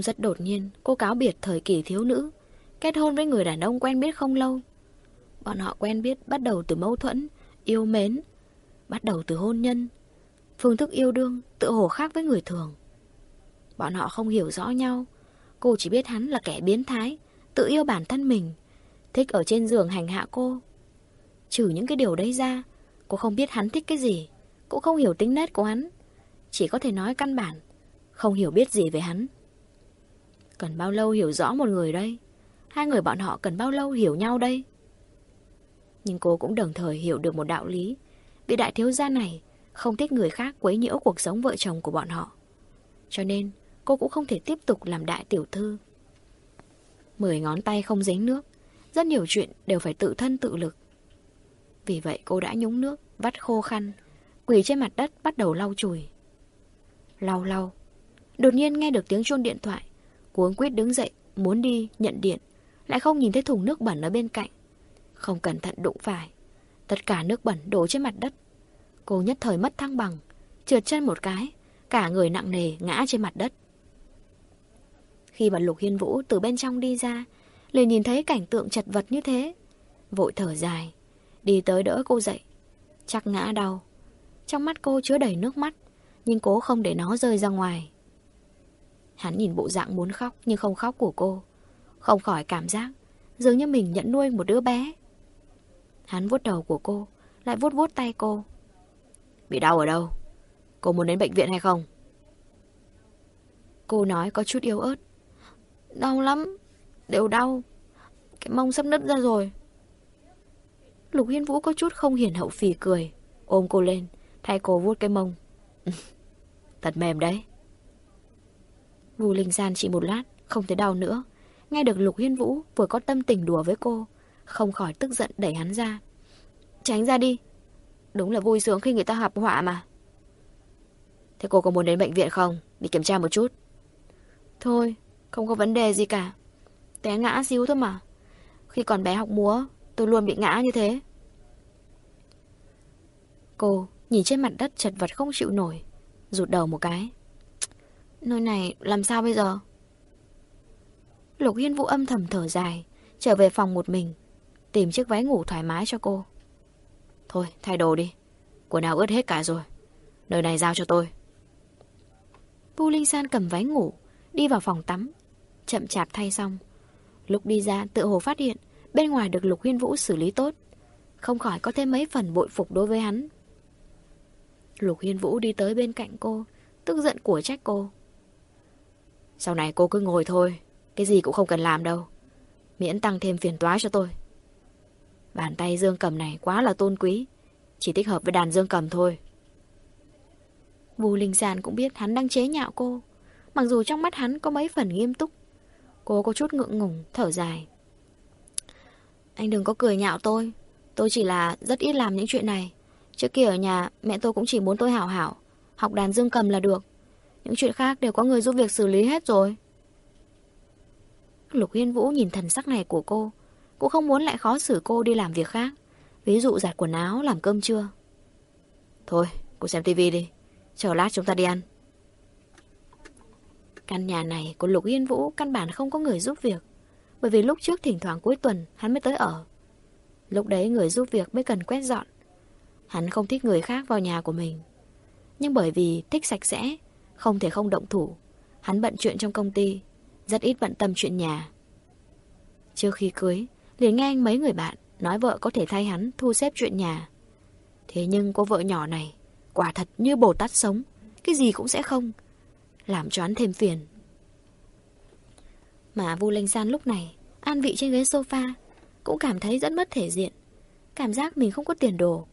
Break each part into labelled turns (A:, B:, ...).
A: Rất đột nhiên, cô cáo biệt thời kỳ thiếu nữ, kết hôn với người đàn ông quen biết không lâu. Bọn họ quen biết bắt đầu từ mâu thuẫn, yêu mến, bắt đầu từ hôn nhân. Phương thức yêu đương tự hồ khác với người thường. Bọn họ không hiểu rõ nhau, cô chỉ biết hắn là kẻ biến thái, tự yêu bản thân mình, thích ở trên giường hành hạ cô. Trừ những cái điều đấy ra, cô không biết hắn thích cái gì, cũng không hiểu tính nết của hắn. Chỉ có thể nói căn bản, không hiểu biết gì về hắn. Cần bao lâu hiểu rõ một người đây? Hai người bọn họ cần bao lâu hiểu nhau đây? Nhưng cô cũng đồng thời hiểu được một đạo lý. Vị đại thiếu gia này không thích người khác quấy nhiễu cuộc sống vợ chồng của bọn họ. Cho nên cô cũng không thể tiếp tục làm đại tiểu thư. Mười ngón tay không dính nước, rất nhiều chuyện đều phải tự thân tự lực. Vì vậy cô đã nhúng nước, vắt khô khăn, quỳ trên mặt đất bắt đầu lau chùi. Lau lau. Đột nhiên nghe được tiếng chuông điện thoại. Cuống quyết đứng dậy, muốn đi, nhận điện. Lại không nhìn thấy thùng nước bẩn ở bên cạnh. Không cẩn thận đụng phải. Tất cả nước bẩn đổ trên mặt đất. Cô nhất thời mất thăng bằng, trượt chân một cái, cả người nặng nề ngã trên mặt đất. Khi bà Lục Hiên Vũ từ bên trong đi ra, liền nhìn thấy cảnh tượng chật vật như thế. Vội thở dài, đi tới đỡ cô dậy. Chắc ngã đau. Trong mắt cô chứa đầy nước mắt, nhưng cố không để nó rơi ra ngoài. Hắn nhìn bộ dạng muốn khóc nhưng không khóc của cô. Không khỏi cảm giác dường như mình nhận nuôi một đứa bé. Hắn vuốt đầu của cô, lại vuốt vuốt tay cô. Bị đau ở đâu? Cô muốn đến bệnh viện hay không? Cô nói có chút yếu ớt. Đau lắm, đều đau. Cái mông sắp nứt ra rồi. Lục Hiên Vũ có chút không hiển hậu phì cười, ôm cô lên, thay cô vuốt cái mông. Thật mềm đấy. Vu Linh San chỉ một lát, không thấy đau nữa. Nghe được Lục Hiên Vũ vừa có tâm tình đùa với cô, không khỏi tức giận đẩy hắn ra. Tránh ra đi. Đúng là vui sướng khi người ta gặp họa mà. Thế cô có muốn đến bệnh viện không? Đi kiểm tra một chút. Thôi, không có vấn đề gì cả. Té ngã xíu thôi mà. Khi còn bé học múa, tôi luôn bị ngã như thế. Cô nhìn trên mặt đất chật vật không chịu nổi, rụt đầu một cái. Nơi này làm sao bây giờ? Lục Hiên Vũ âm thầm thở dài, trở về phòng một mình, tìm chiếc váy ngủ thoải mái cho cô. Thôi, thay đồ đi. Quần áo ướt hết cả rồi. Nơi này giao cho tôi. Vu Linh San cầm váy ngủ, đi vào phòng tắm. Chậm chạp thay xong. Lúc đi ra tự hồ phát hiện bên ngoài được Lục Hiên Vũ xử lý tốt. Không khỏi có thêm mấy phần bội phục đối với hắn. Lục Hiên Vũ đi tới bên cạnh cô, tức giận của trách cô. Sau này cô cứ ngồi thôi, cái gì cũng không cần làm đâu. Miễn tăng thêm phiền toái cho tôi. Bàn tay dương cầm này quá là tôn quý, chỉ thích hợp với đàn dương cầm thôi. Vu Linh Giàn cũng biết hắn đang chế nhạo cô, mặc dù trong mắt hắn có mấy phần nghiêm túc. Cô có chút ngượng ngùng, thở dài. Anh đừng có cười nhạo tôi, tôi chỉ là rất ít làm những chuyện này. Trước kia ở nhà, mẹ tôi cũng chỉ muốn tôi hảo hảo, học đàn dương cầm là được. Những chuyện khác đều có người giúp việc xử lý hết rồi. Lục Hiên Vũ nhìn thần sắc này của cô, cũng không muốn lại khó xử cô đi làm việc khác. Ví dụ giặt quần áo, làm cơm trưa. Thôi, cô xem tivi đi. Chờ lát chúng ta đi ăn. Căn nhà này của Lục Hiên Vũ căn bản không có người giúp việc. Bởi vì lúc trước thỉnh thoảng cuối tuần hắn mới tới ở. Lúc đấy người giúp việc mới cần quét dọn. Hắn không thích người khác vào nhà của mình. Nhưng bởi vì thích sạch sẽ, không thể không động thủ. Hắn bận chuyện trong công ty, rất ít bận tâm chuyện nhà. Trước khi cưới, liền nghe anh mấy người bạn nói vợ có thể thay hắn thu xếp chuyện nhà. Thế nhưng cô vợ nhỏ này, quả thật như Bồ Tát sống, cái gì cũng sẽ không, làm cho hắn thêm phiền. Mà Vu Linh San lúc này, an vị trên ghế sofa, cũng cảm thấy rất mất thể diện, cảm giác mình không có tiền đồ.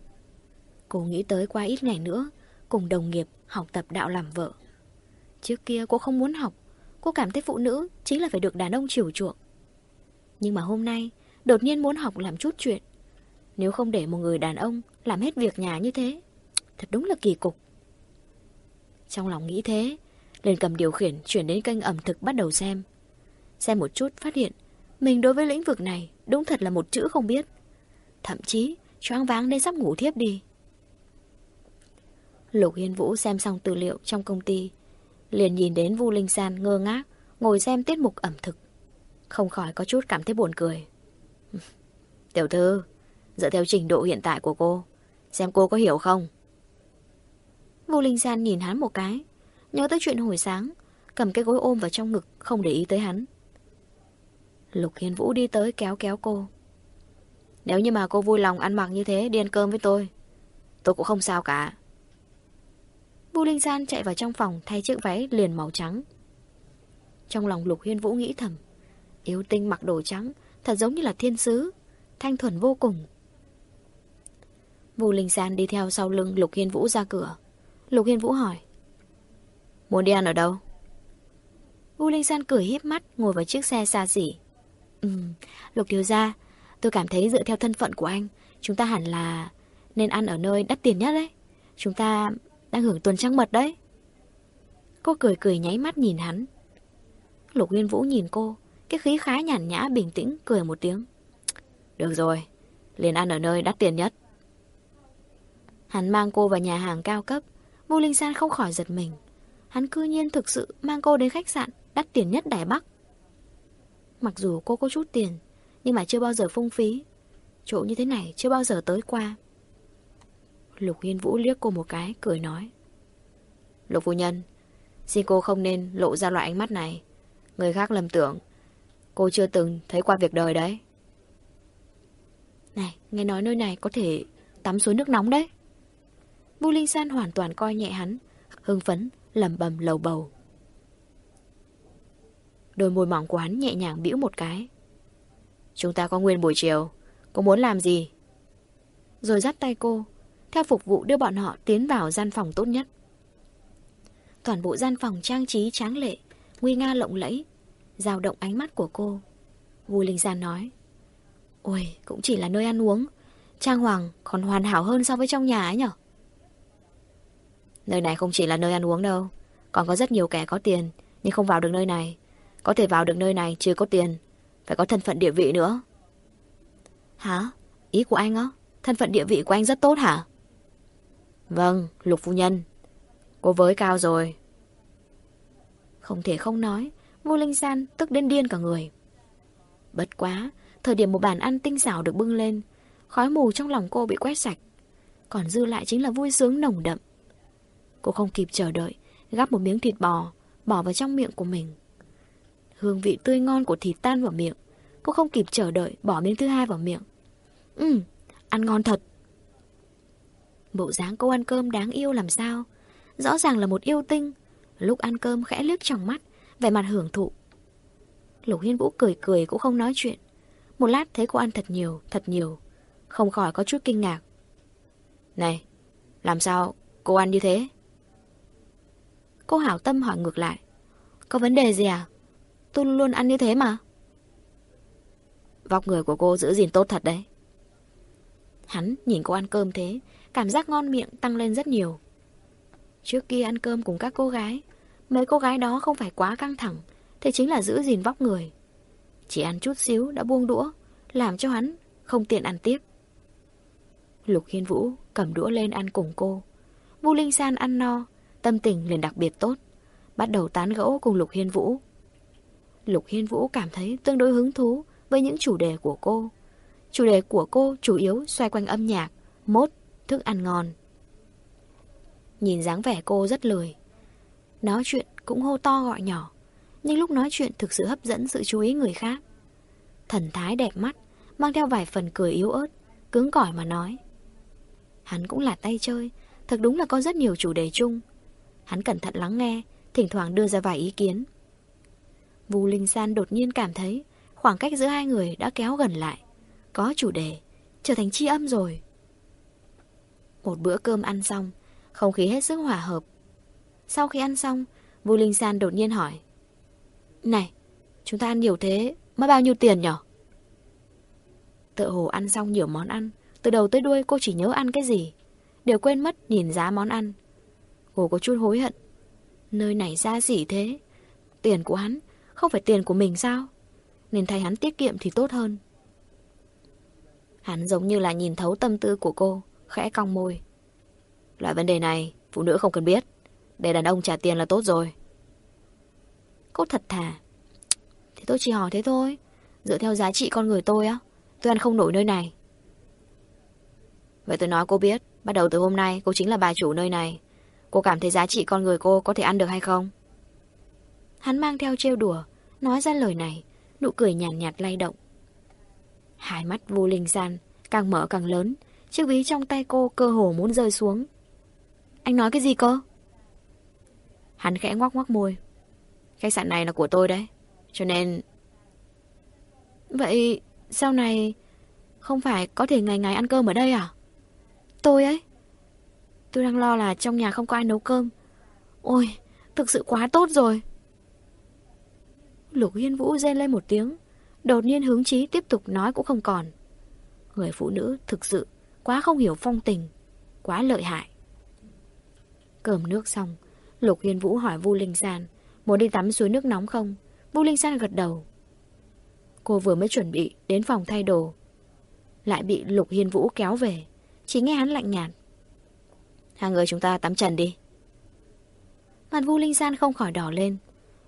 A: Cô nghĩ tới qua ít ngày nữa, cùng đồng nghiệp học tập đạo làm vợ. Trước kia cô không muốn học, cô cảm thấy phụ nữ chính là phải được đàn ông chiều chuộng. Nhưng mà hôm nay, đột nhiên muốn học làm chút chuyện. Nếu không để một người đàn ông làm hết việc nhà như thế, thật đúng là kỳ cục. Trong lòng nghĩ thế, liền cầm điều khiển chuyển đến kênh ẩm thực bắt đầu xem. Xem một chút phát hiện, mình đối với lĩnh vực này đúng thật là một chữ không biết. Thậm chí, choáng váng đến sắp ngủ thiếp đi. Lục Hiên Vũ xem xong tư liệu trong công ty, liền nhìn đến Vu Linh San ngơ ngác, ngồi xem tiết mục ẩm thực. Không khỏi có chút cảm thấy buồn cười. Tiểu thư, dựa theo trình độ hiện tại của cô, xem cô có hiểu không? Vô Linh San nhìn hắn một cái, nhớ tới chuyện hồi sáng, cầm cái gối ôm vào trong ngực, không để ý tới hắn. Lục Hiên Vũ đi tới kéo kéo cô. Nếu như mà cô vui lòng ăn mặc như thế đi ăn cơm với tôi, tôi cũng không sao cả. Vu Linh San chạy vào trong phòng thay chiếc váy liền màu trắng. Trong lòng Lục Huyên Vũ nghĩ thầm, yêu tinh mặc đồ trắng, thật giống như là thiên sứ, thanh thuần vô cùng. Vu Linh San đi theo sau lưng Lục Hiên Vũ ra cửa. Lục Hiên Vũ hỏi, muốn đi ăn ở đâu? Vu Linh San cười híp mắt ngồi vào chiếc xe xa xỉ. Ừ, Lục thiếu gia, tôi cảm thấy dựa theo thân phận của anh, chúng ta hẳn là nên ăn ở nơi đắt tiền nhất đấy. Chúng ta đang hưởng tuần trăng mật đấy. Cô cười cười nháy mắt nhìn hắn. Lục Nguyên Vũ nhìn cô, cái khí khá nhàn nhã bình tĩnh cười một tiếng. Được rồi, liền ăn ở nơi đắt tiền nhất. Hắn mang cô vào nhà hàng cao cấp, vu Linh San không khỏi giật mình. Hắn cư nhiên thực sự mang cô đến khách sạn đắt tiền nhất Đài Bắc. Mặc dù cô có chút tiền, nhưng mà chưa bao giờ phung phí. Chỗ như thế này chưa bao giờ tới qua. Lục Hiên Vũ liếc cô một cái, cười nói. Lục phu nhân, xin cô không nên lộ ra loại ánh mắt này. Người khác lầm tưởng, cô chưa từng thấy qua việc đời đấy. Này, nghe nói nơi này có thể tắm suối nước nóng đấy. Vu Linh San hoàn toàn coi nhẹ hắn, hưng phấn, lầm bầm lầu bầu. Đôi môi mỏng của hắn nhẹ nhàng bĩu một cái. Chúng ta có nguyên buổi chiều, cô muốn làm gì? Rồi dắt tay cô, theo phục vụ đưa bọn họ tiến vào gian phòng tốt nhất. Toàn bộ gian phòng trang trí tráng lệ, nguy nga lộng lẫy, dao động ánh mắt của cô. Vui Linh Giàn nói, Ôi, cũng chỉ là nơi ăn uống, trang hoàng còn hoàn hảo hơn so với trong nhà ấy nhở? Nơi này không chỉ là nơi ăn uống đâu, còn có rất nhiều kẻ có tiền, nhưng không vào được nơi này. Có thể vào được nơi này chưa có tiền, phải có thân phận địa vị nữa. Hả? Ý của anh á? Thân phận địa vị của anh rất tốt hả? Vâng, Lục Phu Nhân. Cô với cao rồi. Không thể không nói, Ngô Linh San tức đến điên cả người. Bất quá, thời điểm một bàn ăn tinh xảo được bưng lên, khói mù trong lòng cô bị quét sạch. Còn dư lại chính là vui sướng nồng đậm. Cô không kịp chờ đợi, gắp một miếng thịt bò, bỏ vào trong miệng của mình. Hương vị tươi ngon của thịt tan vào miệng. Cô không kịp chờ đợi, bỏ miếng thứ hai vào miệng. Ừ, ăn ngon thật. Bộ dáng cô ăn cơm đáng yêu làm sao? Rõ ràng là một yêu tinh. Lúc ăn cơm khẽ liếc trong mắt Vẻ mặt hưởng thụ. Lục Hiên Vũ cười cười cũng không nói chuyện. Một lát thấy cô ăn thật nhiều, thật nhiều. Không khỏi có chút kinh ngạc. Này, làm sao cô ăn như thế? Cô hảo tâm hỏi ngược lại. Có vấn đề gì à? Tôi luôn ăn như thế mà. Vóc người của cô giữ gìn tốt thật đấy. Hắn nhìn cô ăn cơm thế Cảm giác ngon miệng tăng lên rất nhiều. Trước kia ăn cơm cùng các cô gái, Mấy cô gái đó không phải quá căng thẳng, Thế chính là giữ gìn vóc người. Chỉ ăn chút xíu đã buông đũa, Làm cho hắn không tiện ăn tiếp. Lục Hiên Vũ cầm đũa lên ăn cùng cô. Vu Linh San ăn no, Tâm tình liền đặc biệt tốt, Bắt đầu tán gẫu cùng Lục Hiên Vũ. Lục Hiên Vũ cảm thấy tương đối hứng thú Với những chủ đề của cô. Chủ đề của cô chủ yếu xoay quanh âm nhạc, Mốt thức ăn ngon. Nhìn dáng vẻ cô rất lười. Nói chuyện cũng hô to gọi nhỏ, nhưng lúc nói chuyện thực sự hấp dẫn sự chú ý người khác. Thần thái đẹp mắt, mang theo vài phần cười yếu ớt, cứng cỏi mà nói. Hắn cũng là tay chơi, thật đúng là có rất nhiều chủ đề chung. Hắn cẩn thận lắng nghe, thỉnh thoảng đưa ra vài ý kiến. Vu Linh San đột nhiên cảm thấy khoảng cách giữa hai người đã kéo gần lại. Có chủ đề, trở thành chi âm rồi. Một bữa cơm ăn xong, không khí hết sức hòa hợp. Sau khi ăn xong, Vu Linh San đột nhiên hỏi. Này, chúng ta ăn nhiều thế, mất bao nhiêu tiền nhở? Tự hồ ăn xong nhiều món ăn, từ đầu tới đuôi cô chỉ nhớ ăn cái gì. Đều quên mất nhìn giá món ăn. Cô có chút hối hận. Nơi này ra gì thế. Tiền của hắn, không phải tiền của mình sao? Nên thay hắn tiết kiệm thì tốt hơn. Hắn giống như là nhìn thấu tâm tư của cô khẽ cong môi. Loại vấn đề này, phụ nữ không cần biết. Để đàn ông trả tiền là tốt rồi. Cô thật thà, Thì tôi chỉ hỏi thế thôi. Dựa theo giá trị con người tôi á, tôi ăn không nổi nơi này. Vậy tôi nói cô biết, bắt đầu từ hôm nay cô chính là bà chủ nơi này. Cô cảm thấy giá trị con người cô có thể ăn được hay không? Hắn mang theo trêu đùa, nói ra lời này, nụ cười nhàn nhạt, nhạt lay động. Hai mắt vô linh gian, càng mở càng lớn, chiếc ví trong tay cô cơ hồ muốn rơi xuống. Anh nói cái gì cơ? Hắn khẽ ngoắc ngoắc môi. Khách sạn này là của tôi đấy, cho nên... Vậy sau này không phải có thể ngày ngày ăn cơm ở đây à? Tôi ấy. Tôi đang lo là trong nhà không có ai nấu cơm. Ôi, thực sự quá tốt rồi. Lục Hiên Vũ rên lên một tiếng, đột nhiên hứng chí tiếp tục nói cũng không còn. Người phụ nữ thực sự quá không hiểu phong tình, quá lợi hại. Cơm nước xong, Lục Hiên Vũ hỏi Vu Linh San, muốn đi tắm suối nước nóng không? Vu Linh San gật đầu. Cô vừa mới chuẩn bị đến phòng thay đồ, lại bị Lục Hiên Vũ kéo về, chỉ nghe hắn lạnh nhạt. Hai người chúng ta tắm trần đi. Mặt Vu Linh San không khỏi đỏ lên.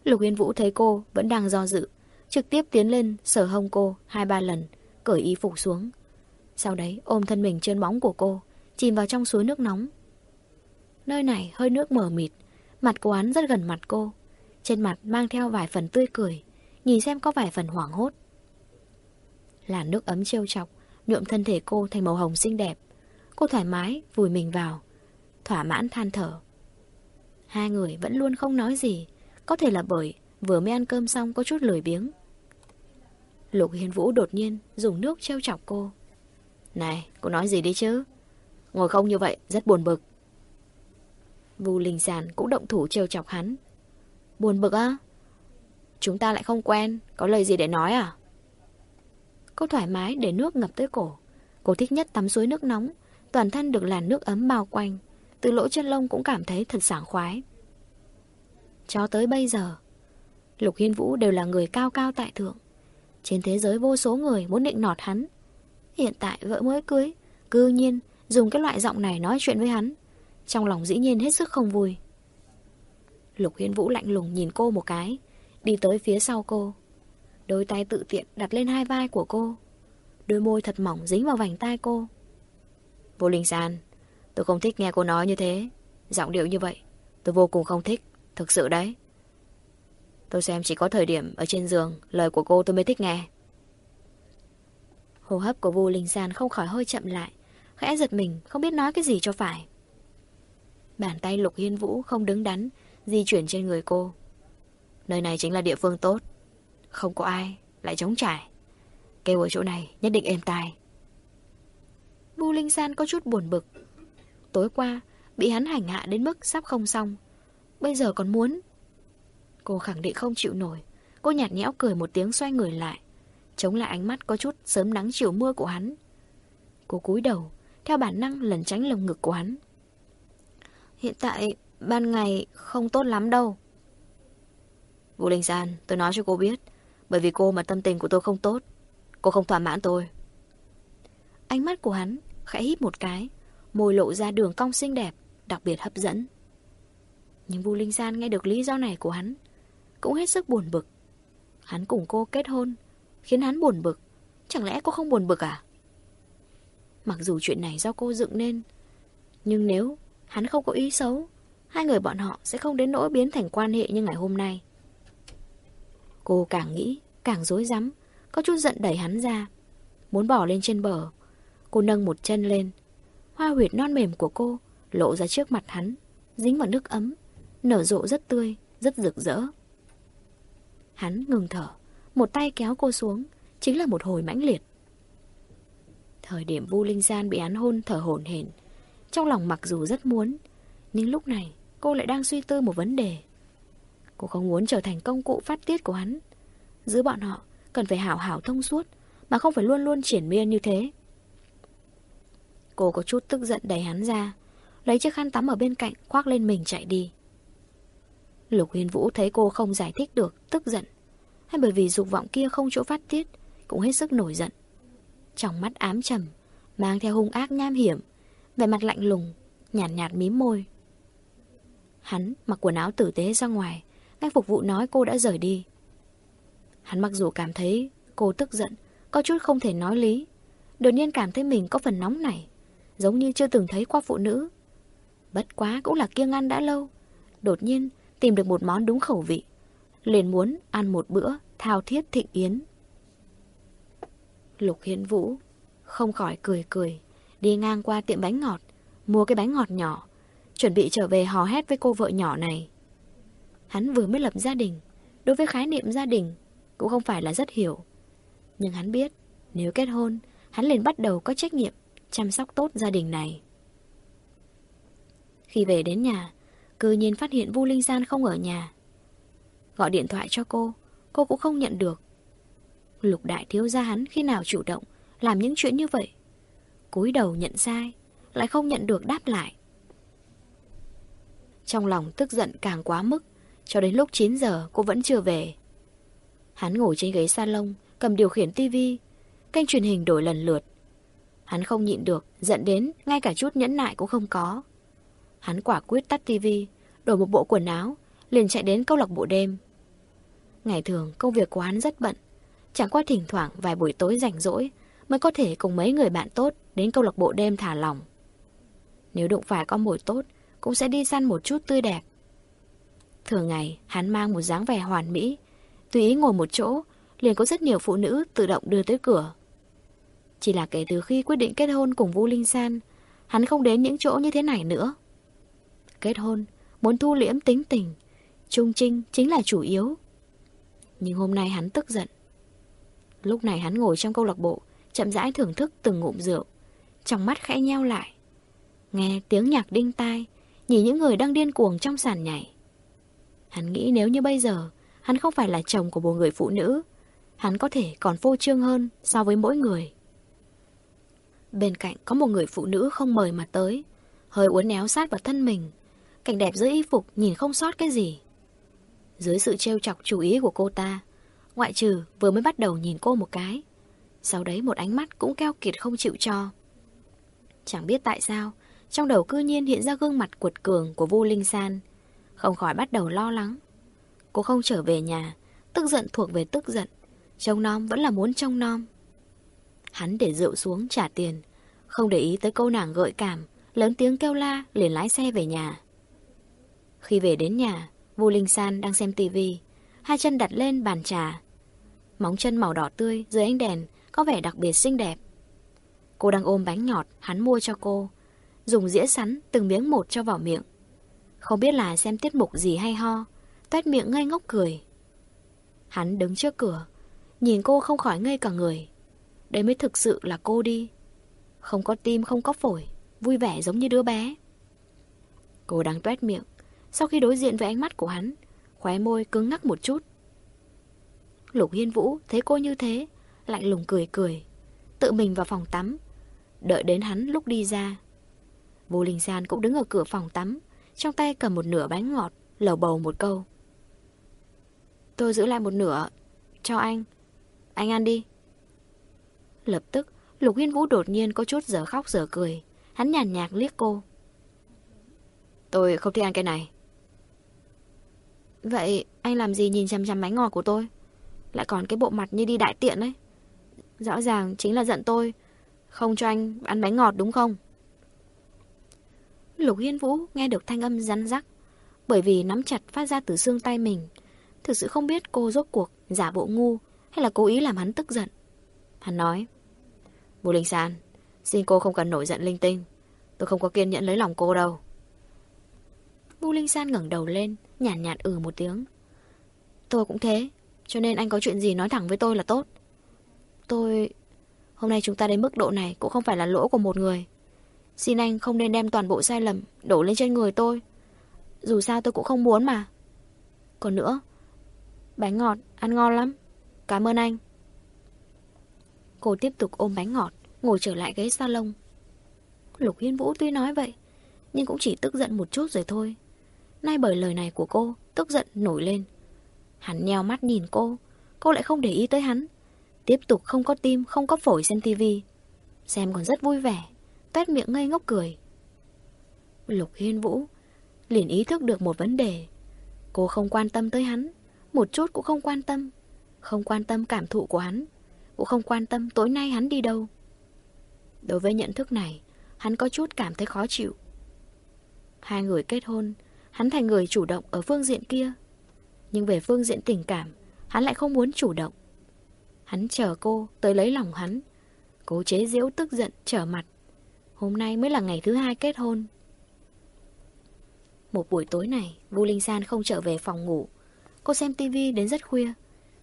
A: Lục Hiên Vũ thấy cô vẫn đang do dự, trực tiếp tiến lên sở hông cô hai ba lần, cởi y phục xuống. Sau đấy ôm thân mình trên bóng của cô, chìm vào trong suối nước nóng. Nơi này hơi nước mờ mịt, mặt của hắn rất gần mặt cô. Trên mặt mang theo vài phần tươi cười, nhìn xem có vài phần hoảng hốt. Là nước ấm trêu chọc, nhuộm thân thể cô thành màu hồng xinh đẹp. Cô thoải mái, vùi mình vào, thỏa mãn than thở. Hai người vẫn luôn không nói gì, có thể là bởi vừa mới ăn cơm xong có chút lười biếng. Lục Hiền Vũ đột nhiên dùng nước treo chọc cô. Này, cô nói gì đi chứ? Ngồi không như vậy, rất buồn bực. Vu Linh Sàn cũng động thủ trêu chọc hắn. Buồn bực á? Chúng ta lại không quen, có lời gì để nói à? Cô thoải mái để nước ngập tới cổ. Cô thích nhất tắm suối nước nóng, toàn thân được làn nước ấm bao quanh. Từ lỗ chân lông cũng cảm thấy thật sảng khoái. Cho tới bây giờ, Lục Hiên Vũ đều là người cao cao tại thượng. Trên thế giới vô số người muốn định nọt hắn. Hiện tại vợ mới cưới, cư nhiên dùng cái loại giọng này nói chuyện với hắn. Trong lòng dĩ nhiên hết sức không vui. Lục Hiên Vũ lạnh lùng nhìn cô một cái, đi tới phía sau cô. Đôi tay tự tiện đặt lên hai vai của cô. Đôi môi thật mỏng dính vào vành tai cô. Vô Linh San, tôi không thích nghe cô nói như thế. Giọng điệu như vậy, tôi vô cùng không thích. Thực sự đấy. Tôi xem chỉ có thời điểm ở trên giường, lời của cô tôi mới thích nghe. Hô hấp của Vu Linh San không khỏi hơi chậm lại, khẽ giật mình, không biết nói cái gì cho phải. Bàn tay Lục Hiên Vũ không đứng đắn, di chuyển trên người cô. Nơi này chính là địa phương tốt. Không có ai, lại trống trải. Kêu ở chỗ này nhất định êm tai. Vu Linh San có chút buồn bực. Tối qua, bị hắn hành hạ đến mức sắp không xong. Bây giờ còn muốn Cô khẳng định không chịu nổi Cô nhạt nhẽo cười một tiếng xoay người lại Chống lại ánh mắt có chút sớm nắng chiều mưa của hắn. Cô cúi đầu Theo bản năng lần tránh lồng ngực của hắn. Hiện tại Ban ngày không tốt lắm đâu. Vũ Linh San Tôi nói cho cô biết Bởi vì cô mà tâm tình của tôi không tốt Cô không thỏa mãn tôi. Ánh mắt của hắn khẽ hít một cái Môi lộ ra đường cong xinh đẹp Đặc biệt hấp dẫn. Nhưng Vu Linh San nghe được lý do này của hắn Cũng hết sức buồn bực. Hắn cùng cô kết hôn Khiến hắn buồn bực. Chẳng lẽ cô không buồn bực à? Mặc dù chuyện này do cô dựng nên Nhưng nếu hắn không có ý xấu Hai người bọn họ sẽ không đến nỗi biến thành quan hệ như ngày hôm nay. Cô càng nghĩ Càng dối rắm Có chút giận đẩy hắn ra. Muốn bỏ lên trên bờ Cô nâng một chân lên. Hoa huyệt non mềm của cô Lộ ra trước mặt hắn Dính vào nước ấm nở rộ rất tươi, rất rực rỡ. Hắn ngừng thở, một tay kéo cô xuống, chính là một hồi mãnh liệt. Thời điểm Vu Linh Gian bị án hôn thở hổn hển, trong lòng mặc dù rất muốn, nhưng lúc này cô lại đang suy tư một vấn đề. Cô không muốn trở thành công cụ phát tiết của hắn. Giữa bọn họ cần phải hảo hảo thông suốt, mà không phải luôn luôn triển miên như thế. Cô có chút tức giận đẩy hắn ra, lấy chiếc khăn tắm ở bên cạnh khoác lên mình chạy đi. Lục Huyền Vũ thấy cô không giải thích được, tức giận. Hay bởi vì dục vọng kia không chỗ phát tiết, cũng hết sức nổi giận. Trong mắt ám trầm, mang theo hung ác nham hiểm, vẻ mặt lạnh lùng, nhạt nhạt mím môi. Hắn mặc quần áo tử tế ra ngoài, ngay phục vụ nói cô đã rời đi. Hắn mặc dù cảm thấy cô tức giận, có chút không thể nói lý. Đột nhiên cảm thấy mình có phần nóng nảy giống như chưa từng thấy qua phụ nữ. Bất quá cũng là kiêng ăn đã lâu. Đột nhiên tìm được một món đúng khẩu vị. Liền muốn ăn một bữa thao thiết thịnh yến. Lục Hiến Vũ không khỏi cười cười, đi ngang qua tiệm bánh ngọt, mua cái bánh ngọt nhỏ, chuẩn bị trở về hò hét với cô vợ nhỏ này. Hắn vừa mới lập gia đình, đối với khái niệm gia đình cũng không phải là rất hiểu. Nhưng hắn biết, nếu kết hôn, hắn liền bắt đầu có trách nhiệm chăm sóc tốt gia đình này. Khi về đến nhà, cư nhiên phát hiện Vu Linh San không ở nhà. Gọi điện thoại cho cô, cô cũng không nhận được. Lục đại thiếu gia hắn khi nào chủ động làm những chuyện như vậy. cúi đầu nhận sai, lại không nhận được đáp lại. Trong lòng tức giận càng quá mức, cho đến lúc 9 giờ cô vẫn chưa về. Hắn ngồi trên ghế salon, cầm điều khiển tivi, kênh truyền hình đổi lần lượt. Hắn không nhịn được, giận đến ngay cả chút nhẫn nại cũng không có. Hắn quả quyết tắt tivi, đổi một bộ quần áo, liền chạy đến câu lạc bộ đêm. Ngày thường công việc của hắn rất bận, chẳng qua thỉnh thoảng vài buổi tối rảnh rỗi mới có thể cùng mấy người bạn tốt đến câu lạc bộ đêm thả lòng. Nếu đụng phải con mồi tốt, cũng sẽ đi săn một chút tươi đẹp. Thường ngày, hắn mang một dáng vẻ hoàn mỹ, tùy ý ngồi một chỗ, liền có rất nhiều phụ nữ tự động đưa tới cửa. Chỉ là kể từ khi quyết định kết hôn cùng Vũ Linh San, hắn không đến những chỗ như thế này nữa. Kết hôn, muốn thu liễm tính tình, trung trinh chính là chủ yếu. Nhưng hôm nay hắn tức giận. Lúc này hắn ngồi trong câu lạc bộ, chậm rãi thưởng thức từng ngụm rượu, trong mắt khẽ nheo lại. Nghe tiếng nhạc đinh tai, nhìn những người đang điên cuồng trong sàn nhảy. Hắn nghĩ nếu như bây giờ, hắn không phải là chồng của một người phụ nữ, hắn có thể còn phô trương hơn so với mỗi người. Bên cạnh có một người phụ nữ không mời mà tới, hơi uốn éo sát vào thân mình. Cảnh đẹp dưới y phục nhìn không sót cái gì. Dưới sự trêu chọc chú ý của cô ta, ngoại trừ vừa mới bắt đầu nhìn cô một cái. Sau đấy một ánh mắt cũng keo kiệt không chịu cho. Chẳng biết tại sao, trong đầu cư nhiên hiện ra gương mặt cuột cường của Vu Linh San. Không khỏi bắt đầu lo lắng. Cô không trở về nhà, tức giận thuộc về tức giận. Trông nom vẫn là muốn trông nom. Hắn để rượu xuống trả tiền, không để ý tới câu nàng gợi cảm, lớn tiếng kêu la liền lái xe về nhà. Khi về đến nhà, Vu Linh San đang xem tivi, hai chân đặt lên bàn trà. Móng chân màu đỏ tươi dưới ánh đèn có vẻ đặc biệt xinh đẹp. Cô đang ôm bánh ngọt hắn mua cho cô, dùng dĩa sắn từng miếng một cho vào miệng. Không biết là xem tiết mục gì hay ho, toét miệng ngây ngốc cười. Hắn đứng trước cửa, nhìn cô không khỏi ngây cả người. Đấy mới thực sự là cô đi. Không có tim, không có phổi, vui vẻ giống như đứa bé. Cô đang toét miệng, sau khi đối diện với ánh mắt của hắn, khóe môi cứng ngắc một chút. Lục Hiên Vũ thấy cô như thế, lạnh lùng cười cười, tự mình vào phòng tắm, đợi đến hắn lúc đi ra. Vô Linh San cũng đứng ở cửa phòng tắm, trong tay cầm một nửa bánh ngọt, lầu bầu một câu. Tôi giữ lại một nửa, cho anh. Anh ăn đi. Lập tức, Lục Hiên Vũ đột nhiên có chút giờ khóc giờ cười. Hắn nhàn nhạt liếc cô. Tôi không thích ăn cái này. Vậy anh làm gì nhìn chằm chằm bánh ngọt của tôi? Lại còn cái bộ mặt như đi đại tiện ấy. Rõ ràng chính là giận tôi. Không cho anh ăn bánh ngọt đúng không? Lục Hiên Vũ nghe được thanh âm rắn rắc. Bởi vì nắm chặt phát ra từ xương tay mình. Thực sự không biết cô rốt cuộc giả bộ ngu hay là cố ý làm hắn tức giận. Hắn nói. Bù Linh San, xin cô không cần nổi giận linh tinh. Tôi không có kiên nhẫn lấy lòng cô đâu. Bù Linh San ngẩng đầu lên, nhàn nhạt, nhạt ừ một tiếng. Tôi cũng thế, cho nên anh có chuyện gì nói thẳng với tôi là tốt. Tôi... Hôm nay chúng ta đến mức độ này cũng không phải là lỗi của một người. Xin anh không nên đem toàn bộ sai lầm đổ lên trên người tôi. Dù sao tôi cũng không muốn mà. Còn nữa, bánh ngọt, ăn ngon lắm. Cảm ơn anh. Cô tiếp tục ôm bánh ngọt, ngồi trở lại ghế salon. Lục Hiên Vũ tuy nói vậy, nhưng cũng chỉ tức giận một chút rồi thôi. Nay bởi lời này của cô, tức giận nổi lên. Hắn nheo mắt nhìn cô, cô lại không để ý tới hắn. Tiếp tục không có tim, không có phổi xem tivi. Xem còn rất vui vẻ, tét miệng ngây ngốc cười. Lục Hiên Vũ liền ý thức được một vấn đề. Cô không quan tâm tới hắn, một chút cũng không quan tâm. Không quan tâm cảm thụ của hắn Cũng không quan tâm tối nay hắn đi đâu Đối với nhận thức này Hắn có chút cảm thấy khó chịu Hai người kết hôn Hắn thành người chủ động ở phương diện kia. Nhưng về phương diện tình cảm, Hắn lại không muốn chủ động. Hắn chờ cô tới lấy lòng hắn, Cố chế diễu tức giận trở mặt. Hôm nay mới là ngày thứ hai kết hôn. Một buổi tối này, Vu Linh San không trở về phòng ngủ. Cô xem tivi đến rất khuya,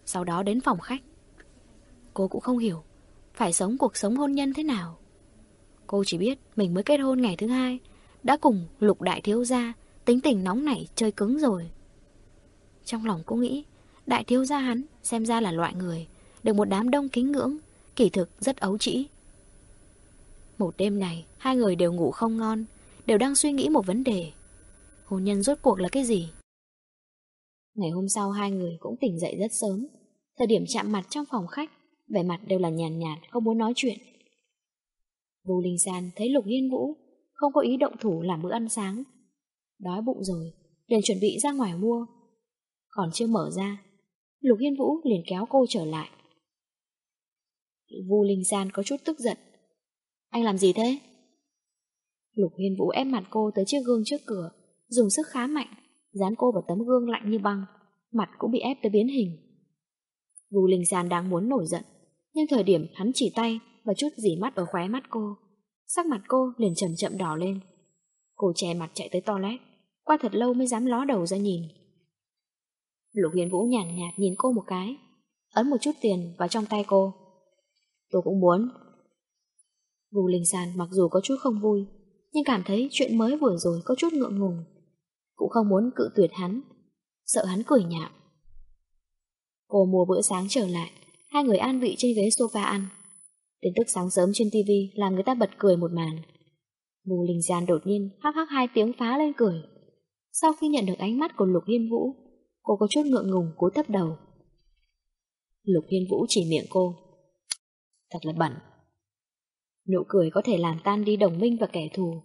A: Sau đó đến phòng khách. Cô cũng không hiểu, Phải sống cuộc sống hôn nhân thế nào. Cô chỉ biết mình mới kết hôn ngày thứ hai, Đã cùng lục đại thiếu gia Tính tình nóng nảy chơi cứng rồi. Trong lòng cô nghĩ Đại thiếu gia hắn xem ra là loại người Được một đám đông kính ngưỡng Kỳ thực rất ấu trĩ. Một đêm này Hai người đều ngủ không ngon Đều đang suy nghĩ một vấn đề. Hôn nhân rốt cuộc là cái gì? Ngày hôm sau hai người cũng tỉnh dậy rất sớm. Thời điểm chạm mặt trong phòng khách Vẻ mặt đều là nhàn nhạt, nhạt Không muốn nói chuyện. Vu Linh San thấy Lục Hiên Vũ Không có ý động thủ làm bữa ăn sáng Đói bụng rồi, liền chuẩn bị ra ngoài mua. Còn chưa mở ra, Lục Hiên Vũ liền kéo cô trở lại. Vu Linh San có chút tức giận. Anh làm gì thế? Lục Hiên Vũ ép mặt cô tới chiếc gương trước cửa, Dùng sức khá mạnh, Dán cô vào tấm gương lạnh như băng, Mặt cũng bị ép tới biến hình. Vu Linh San đang muốn nổi giận, Nhưng thời điểm hắn chỉ tay Và chút dỉ mắt ở khóe mắt cô, Sắc mặt cô liền chậm chậm đỏ lên. Cô che mặt chạy tới toilet. Qua thật lâu mới dám ló đầu ra nhìn. Lục Hiền Vũ nhàn nhạt, nhạt nhìn cô một cái Ấn một chút tiền vào trong tay cô. Tôi cũng muốn. Vũ Linh San mặc dù có chút không vui Nhưng cảm thấy chuyện mới vừa rồi có chút ngượng ngùng Cũng không muốn cự tuyệt hắn Sợ hắn cười nhạo. Cô mua bữa sáng trở lại Hai người an vị trên ghế sofa ăn. Tin tức sáng sớm trên TV Làm người ta bật cười một màn. Vu Linh Gian đột nhiên hắc hắc hai tiếng phá lên cười. Sau khi nhận được ánh mắt của Lục Hiên Vũ, Cô có chút ngượng ngùng cúi thấp đầu. Lục Hiên Vũ chỉ miệng cô, Thật là bẩn. Nụ cười có thể làm tan đi đồng minh và kẻ thù.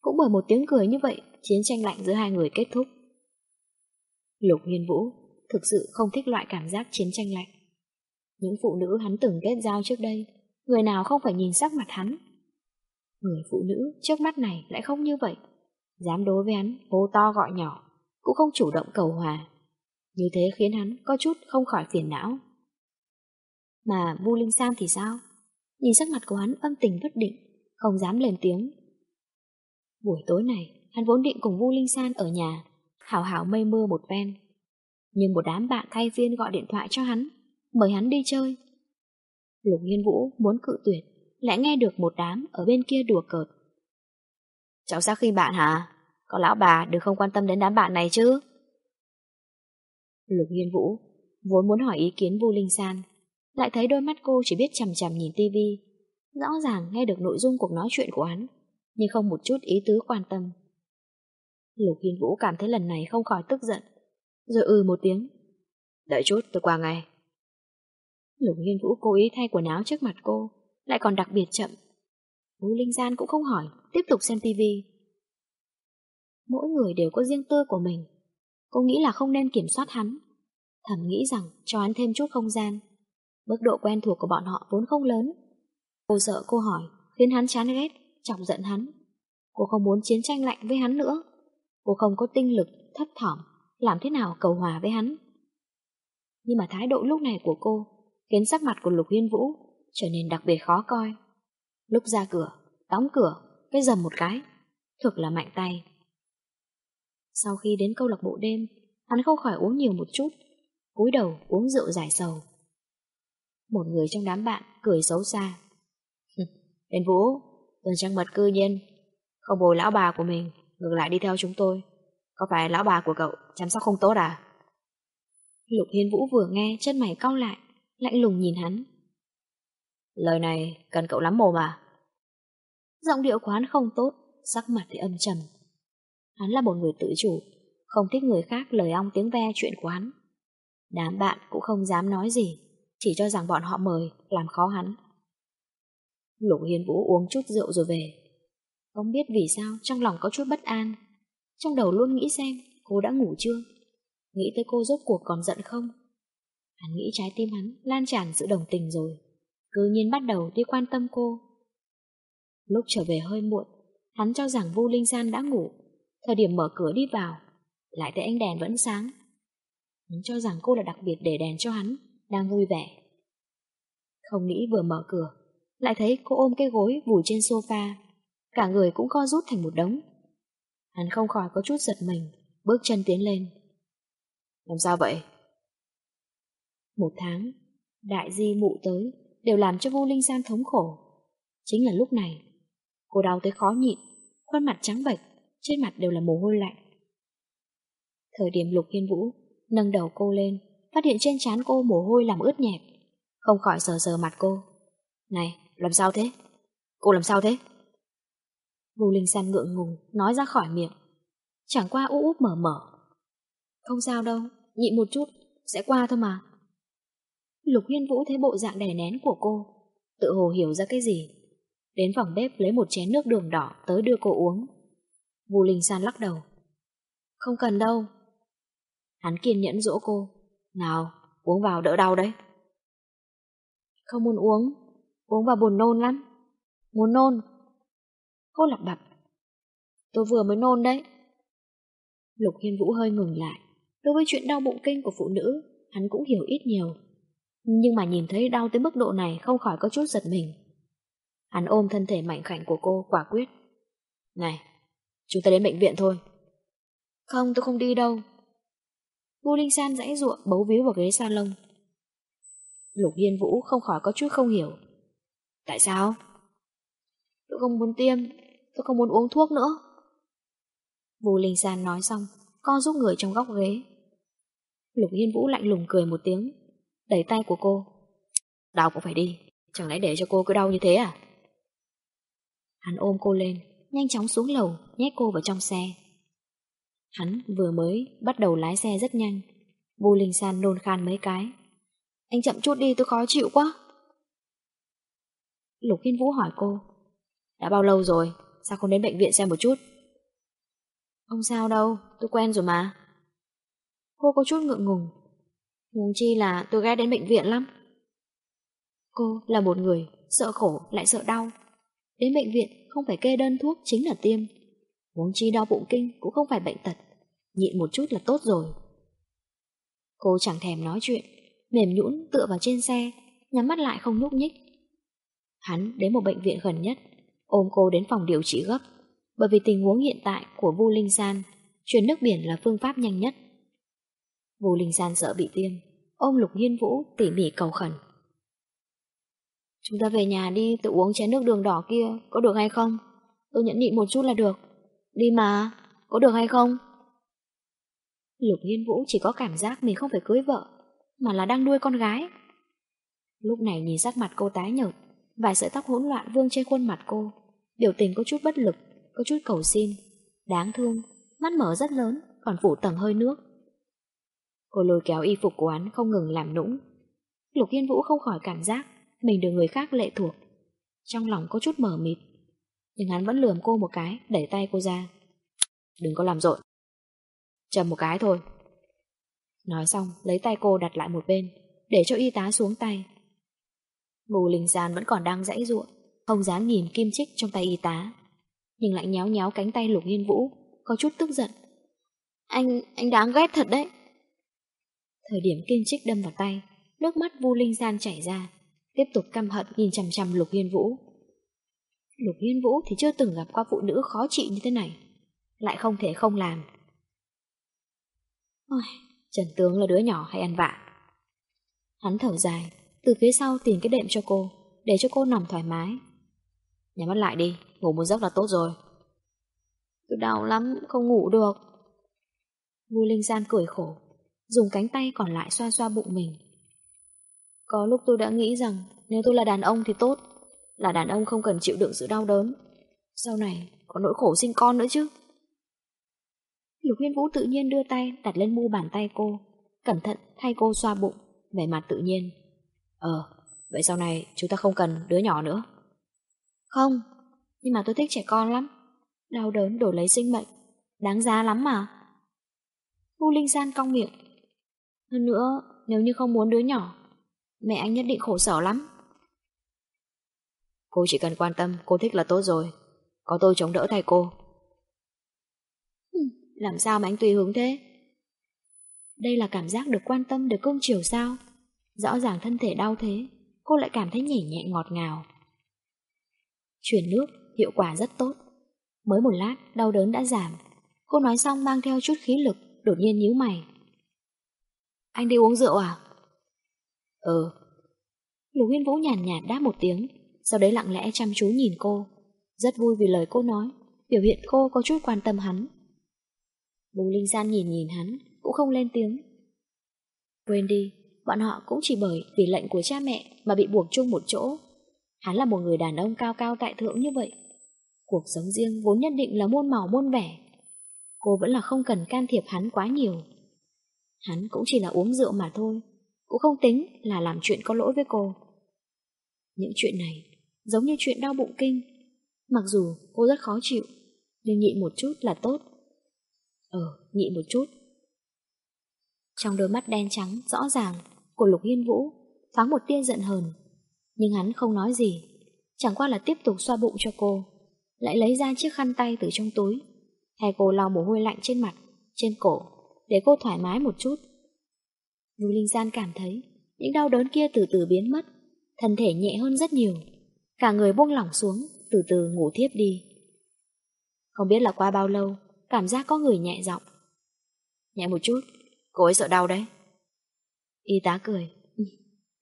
A: Cũng bởi một tiếng cười như vậy, Chiến tranh lạnh giữa hai người kết thúc. Lục Hiên Vũ Thực sự không thích loại cảm giác chiến tranh lạnh. Những phụ nữ hắn từng kết giao trước đây, Người nào không phải nhìn sắc mặt hắn? Người phụ nữ trước mắt này lại không như vậy. Dám đối với hắn hô to gọi nhỏ, Cũng không chủ động cầu hòa. Như thế khiến hắn có chút không khỏi phiền não. Mà Vu Linh Sam thì sao? Nhìn sắc mặt của hắn âm tình bất định, Không dám lên tiếng. Buổi tối này, Hắn vốn định cùng Vu Linh San ở nhà Hảo hảo mây mưa một ven Nhưng một đám bạn thay phiên gọi điện thoại cho hắn, Mời hắn đi chơi. Lục Nhiên Vũ muốn cự tuyệt, lại nghe được một đám ở bên kia đùa cợt. Cháu sao khi bạn hả? Có lão bà đừng không quan tâm đến đám bạn này chứ? Lục Hiên Vũ vốn muốn hỏi ý kiến Vu Linh San, lại thấy đôi mắt cô chỉ biết chằm chằm nhìn tivi, rõ ràng nghe được nội dung cuộc nói chuyện của hắn, nhưng không một chút ý tứ quan tâm. Lục Hiên Vũ cảm thấy lần này không khỏi tức giận, rồi ừ một tiếng. Đợi chút tôi qua ngay. Lục Hiên Vũ cố ý thay quần áo trước mặt cô, lại còn đặc biệt chậm. Vũ Linh Gian cũng không hỏi, tiếp tục xem tivi. Mỗi người đều có riêng tư của mình. Cô nghĩ là không nên kiểm soát hắn. Thầm nghĩ rằng cho hắn thêm chút không gian. Mức độ quen thuộc của bọn họ vốn không lớn. Cô sợ cô hỏi, khiến hắn chán ghét, chọc giận hắn. Cô không muốn chiến tranh lạnh với hắn nữa. Cô không có tinh lực, thấp thỏm, làm thế nào cầu hòa với hắn. Nhưng mà thái độ lúc này của cô khiến sắc mặt của Lục Hiên Vũ trở nên đặc biệt khó coi. Lúc ra cửa, đóng cửa, cái dầm một cái, thực là mạnh tay. Sau khi đến câu lạc bộ đêm, hắn không khỏi uống nhiều một chút, cúi đầu uống rượu giải sầu. Một người trong đám bạn cười xấu xa. Đến Vũ, tuần trăng mật cư nhiên, không bồi lão bà của mình, ngược lại đi theo chúng tôi. Có phải lão bà của cậu chăm sóc không tốt à? Lục Hiên Vũ vừa nghe chân mày cau lại, lạnh lùng nhìn hắn. Lời này cần cậu lắm mồm à? Giọng điệu của hắn không tốt, sắc mặt thì âm trầm. Hắn là một người tự chủ, không thích người khác lời ong tiếng ve chuyện của hắn. Đám bạn cũng không dám nói gì, chỉ cho rằng bọn họ mời, làm khó hắn. Lục Hiên Vũ uống chút rượu rồi về. Không biết vì sao trong lòng có chút bất an. Trong đầu luôn nghĩ xem cô đã ngủ chưa? Nghĩ tới cô rốt cuộc còn giận không? Hắn nghĩ trái tim hắn lan tràn sự đồng tình rồi. Cứ nhiên bắt đầu đi quan tâm cô. Lúc trở về hơi muộn, hắn cho rằng Vu Linh San đã ngủ. Thời điểm mở cửa đi vào, lại thấy ánh đèn vẫn sáng. Hắn cho rằng cô là đặc biệt để đèn cho hắn, đang vui vẻ. Không nghĩ vừa mở cửa, lại thấy cô ôm cái gối vùi trên sofa. Cả người cũng co rút thành một đống. Hắn không khỏi có chút giật mình, bước chân tiến lên. Làm sao vậy? Một tháng, đại di mụ tới đều làm cho Vu Linh San thống khổ. Chính là lúc này, cô đau tới khó nhịn, khuôn mặt trắng bệch, trên mặt đều là mồ hôi lạnh. Thời điểm Lục Hiên Vũ nâng đầu cô lên, phát hiện trên trán cô mồ hôi làm ướt nhẹp, không khỏi sờ sờ mặt cô. Này, làm sao thế? Cô làm sao thế? Vu Linh San ngượng ngùng nói ra khỏi miệng. Chẳng qua ú úp mở mở. Không sao đâu, nhịn một chút, sẽ qua thôi mà. Lục Hiên Vũ thấy bộ dạng đè nén của cô, tự hồ hiểu ra cái gì. Đến phòng bếp lấy một chén nước đường đỏ tới đưa cô uống. Vu Linh San lắc đầu. Không cần đâu. Hắn kiên nhẫn dỗ cô. Nào, uống vào đỡ đau đấy. Không muốn uống, uống vào buồn nôn lắm. Muốn nôn. Cô lặp bập. Tôi vừa mới nôn đấy. Lục Hiên Vũ hơi ngừng lại. Đối với chuyện đau bụng kinh của phụ nữ, hắn cũng hiểu ít nhiều. Nhưng mà nhìn thấy đau tới mức độ này không khỏi có chút giật mình. Hắn ôm thân thể mạnh khảnh của cô quả quyết. Này, chúng ta đến bệnh viện thôi. Không, tôi không đi đâu. Vu Linh San dãy ruộng bấu víu vào ghế salon. Lục Hiên Vũ không khỏi có chút không hiểu. Tại sao? Tôi không muốn tiêm, tôi không muốn uống thuốc nữa. Vu Linh San nói xong, co giúp người trong góc ghế. Lục Hiên Vũ lạnh lùng cười một tiếng, đẩy tay của cô. Đau cũng phải đi, chẳng lẽ để cho cô cứ đau như thế à? Hắn ôm cô lên, nhanh chóng xuống lầu, nhét cô vào trong xe. Hắn vừa mới bắt đầu lái xe rất nhanh. Vu Linh San nôn khan mấy cái. Anh chậm chút đi tôi khó chịu quá. Lục Hiên Vũ hỏi cô. Đã bao lâu rồi, sao không đến bệnh viện xem một chút? Không sao đâu, tôi quen rồi mà. Cô có chút ngượng ngùng. Huống chi là tôi ghé đến bệnh viện lắm. Cô là một người sợ khổ lại sợ đau. Đến bệnh viện không phải kê đơn thuốc chính là tiêm. muốn chi đau bụng kinh cũng không phải bệnh tật. Nhịn một chút là tốt rồi. Cô chẳng thèm nói chuyện, mềm nhũn tựa vào trên xe, nhắm mắt lại không nhúc nhích. Hắn đến một bệnh viện gần nhất, ôm cô đến phòng điều trị gấp, bởi vì tình huống hiện tại của Vu Linh San, chuyển nước biển là phương pháp nhanh nhất. Vu Linh San sợ bị tiêm, ôm Lục Hiên Vũ tỉ mỉ cầu khẩn. Chúng ta về nhà đi tự uống chén nước đường đỏ kia, có được hay không? Tôi nhẫn nhịn một chút là được. Đi mà, có được hay không? Lục Hiên Vũ chỉ có cảm giác mình không phải cưới vợ, mà là đang nuôi con gái. Lúc này nhìn sắc mặt cô tái nhợt, vài sợi tóc hỗn loạn vương trên khuôn mặt cô, biểu tình có chút bất lực, có chút cầu xin, đáng thương, mắt mở rất lớn, còn phủ tầng hơi nước. Cô lôi kéo y phục của hắn không ngừng làm nũng. Lục Hiên Vũ không khỏi cảm giác mình được người khác lệ thuộc. Trong lòng có chút mở mịt, nhưng hắn vẫn lườm cô một cái, đẩy tay cô ra. Đừng có làm rộn. Chầm một cái thôi. Nói xong, lấy tay cô đặt lại một bên, để cho y tá xuống tay. Ngô Linh Giàn vẫn còn đang dãy ruộng, không dám nhìn kim chích trong tay y tá, nhưng lại nhéo nhéo cánh tay Lục Hiên Vũ, có chút tức giận. Anh, anh đáng ghét thật đấy. Thời điểm kim chích đâm vào tay, nước mắt Vu Linh Gian chảy ra, tiếp tục căm hận nhìn chằm chằm Lục Hiên Vũ. Lục Hiên Vũ thì chưa từng gặp qua phụ nữ khó trị như thế này, lại không thể không làm. Ôi, Trần Tướng là đứa nhỏ hay ăn vạ. Hắn thở dài, từ phía sau tìm cái đệm cho cô, để cho cô nằm thoải mái. Nhắm mắt lại đi, ngủ một giấc là tốt rồi. Tôi đau lắm, không ngủ được. Vu Linh Gian cười khổ, dùng cánh tay còn lại xoa xoa bụng mình. Có lúc tôi đã nghĩ rằng nếu tôi là đàn ông thì tốt, là đàn ông không cần chịu đựng sự đau đớn. Sau này có nỗi khổ sinh con nữa chứ. Lục Hiên Vũ tự nhiên đưa tay đặt lên mu bàn tay cô, cẩn thận thay cô xoa bụng, vẻ mặt tự nhiên. Ờ, vậy sau này chúng ta không cần đứa nhỏ nữa. Không, nhưng mà tôi thích trẻ con lắm. Đau đớn đổi lấy sinh mệnh, đáng giá lắm mà. Vu Linh San cong miệng. Hơn nữa, nếu như không muốn đứa nhỏ, mẹ anh nhất định khổ sở lắm.
B: Cô chỉ cần quan tâm, cô thích là tốt rồi. Có tôi chống đỡ thay cô.
A: Làm sao mà anh tùy hứng thế? Đây là cảm giác được quan tâm, được công chiều sao? Rõ ràng thân thể đau thế, cô lại cảm thấy nhẹ nhẹ ngọt ngào. Chuyển nước, hiệu quả rất tốt. Mới một lát, đau đớn đã giảm. Cô nói xong mang theo chút khí lực, đột nhiên nhíu mày. Anh đi uống rượu à?
B: Ừ.
A: Lục nguyên Vũ nhàn nhạt, đáp một tiếng, sau đấy lặng lẽ chăm chú nhìn cô. Rất vui vì lời cô nói, biểu hiện cô có chút quan tâm hắn. Bùi Linh San nhìn nhìn hắn, cũng không lên tiếng. Quên đi, bọn họ cũng chỉ bởi vì lệnh của cha mẹ mà bị buộc chung một chỗ. Hắn là một người đàn ông cao cao tại thượng như vậy. Cuộc sống riêng vốn nhất định là muôn màu muôn vẻ. Cô vẫn là không cần can thiệp hắn quá nhiều. Hắn cũng chỉ là uống rượu mà thôi, cũng không tính là làm chuyện có lỗi với cô. Những chuyện này giống như chuyện đau bụng kinh. Mặc dù cô rất khó chịu, nhưng nhịn một chút là tốt. Ờ, nhịn một chút. Trong đôi mắt đen trắng rõ ràng của Lục Hiên Vũ thoáng một tia giận hờn. Nhưng hắn không nói gì, chẳng qua là tiếp tục xoa bụng cho cô, lại lấy ra chiếc khăn tay từ trong túi, thay cô lau mồ hôi lạnh trên mặt, trên cổ, để cô thoải mái một chút. Lưu Linh Gian cảm thấy những đau đớn kia từ từ biến mất, thân thể nhẹ hơn rất nhiều, cả người buông lỏng xuống, từ từ ngủ thiếp đi. Không biết là qua bao lâu, cảm giác có người nhẹ giọng. Nhẹ một chút, cô ấy sợ đau đấy. Y tá cười. Ừ,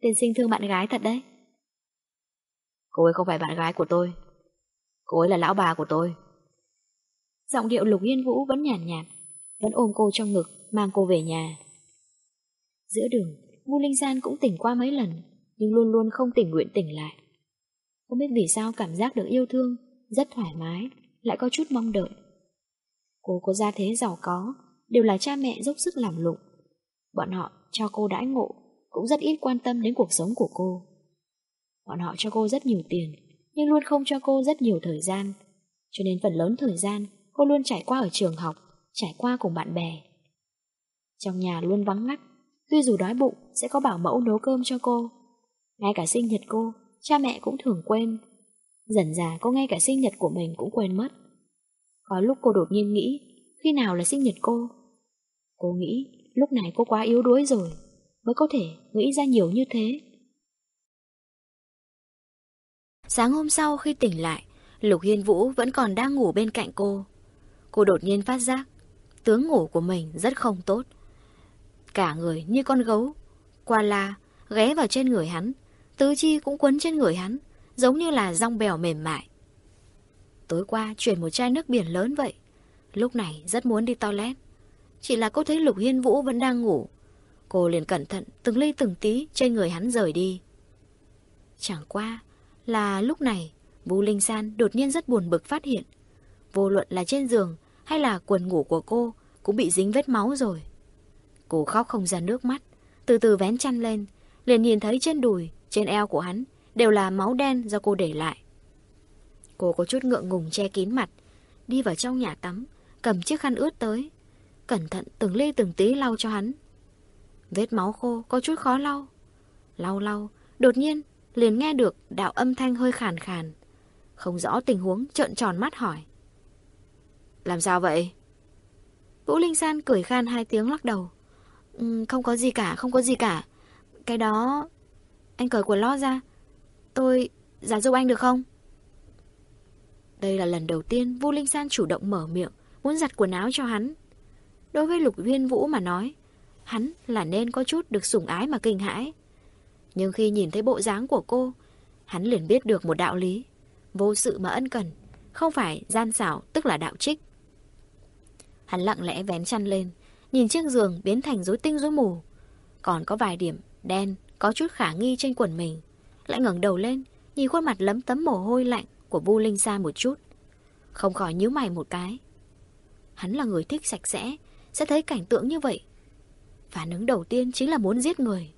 A: tiên sinh thương bạn gái thật đấy.
B: Cô ấy không phải bạn gái của tôi. Cô ấy là lão bà của tôi.
A: Giọng điệu Lục Yên Vũ vẫn nhàn nhạt, nhạt, vẫn ôm cô trong ngực, mang cô về nhà. Giữa đường, Ngu Linh San cũng tỉnh qua mấy lần, nhưng luôn luôn không tỉnh nguyện tỉnh lại. Không biết vì sao cảm giác được yêu thương, rất thoải mái, lại có chút mong đợi. Cô có gia thế giàu có, đều là cha mẹ dốc sức làm lụng. Bọn họ cho cô đãi ngộ, cũng rất ít quan tâm đến cuộc sống của cô. Bọn họ cho cô rất nhiều tiền, nhưng luôn không cho cô rất nhiều thời gian. Cho nên phần lớn thời gian, cô luôn trải qua ở trường học, trải qua cùng bạn bè. Trong nhà luôn vắng ngắt, tuy dù đói bụng sẽ có bảo mẫu nấu cơm cho cô. Ngay cả sinh nhật cô, cha mẹ cũng thường quên. Dần dà cô ngay cả sinh nhật của mình cũng quên mất. Có lúc cô đột nhiên nghĩ, khi nào là sinh nhật cô? Cô nghĩ, lúc này cô quá yếu đuối rồi, mới có thể nghĩ ra nhiều như thế. Sáng hôm sau khi tỉnh lại, Lục Hiên Vũ vẫn còn đang ngủ bên cạnh cô. Cô đột nhiên phát giác, tướng ngủ của mình rất không tốt. Cả người như con gấu, qua la, ghé vào trên người hắn, tứ chi cũng quấn trên người hắn, giống như là rong bèo mềm mại. Tối qua chuyển một chai nước biển lớn vậy, lúc này rất muốn đi toilet. Chỉ là cô thấy Lục Hiên Vũ vẫn đang ngủ. Cô liền cẩn thận từng ly từng tí trên người hắn rời đi. Chẳng qua là lúc này Vũ Linh San đột nhiên rất buồn bực phát hiện. Vô luận là trên giường hay là quần ngủ của cô cũng bị dính vết máu rồi. Cô khóc không ra nước mắt, từ từ vén chăn lên, liền nhìn thấy trên đùi, trên eo của hắn đều là máu đen do cô để lại. Cô có chút ngượng ngùng che kín mặt, đi vào trong nhà tắm, cầm chiếc khăn ướt tới, cẩn thận từng ly từng tí lau cho hắn. Vết máu khô có chút khó lau. Lau lau, đột nhiên liền nghe được đạo âm thanh hơi khàn khàn. Không rõ tình huống trợn tròn mắt hỏi. Làm sao vậy? Vũ Linh San cười khan hai tiếng lắc đầu. Ừ, không có gì cả, không có gì cả. Cái đó... Anh cởi quần lót ra. Tôi... Giả dụ anh được không? Đây là lần đầu tiên Vu Linh San chủ động mở miệng, muốn giặt quần áo cho hắn. Đối với Lục Viên Vũ mà nói, hắn là nên có chút được sủng ái mà kinh hãi. Nhưng khi nhìn thấy bộ dáng của cô, hắn liền biết được một đạo lý. Vô sự mà ân cần, không phải gian xảo tức là đạo trích. Hắn lặng lẽ vén chăn lên, nhìn chiếc giường biến thành rối tinh rối mù. Còn có vài điểm đen, có chút khả nghi trên quần mình. Lại ngẩng đầu lên, nhìn khuôn mặt lấm tấm mồ hôi lạnh của Vu Linh Sa một chút. Không khỏi nhíu mày một cái. Hắn là người thích sạch sẽ, sẽ thấy cảnh tượng như vậy. Phản ứng đầu tiên chính là muốn giết người.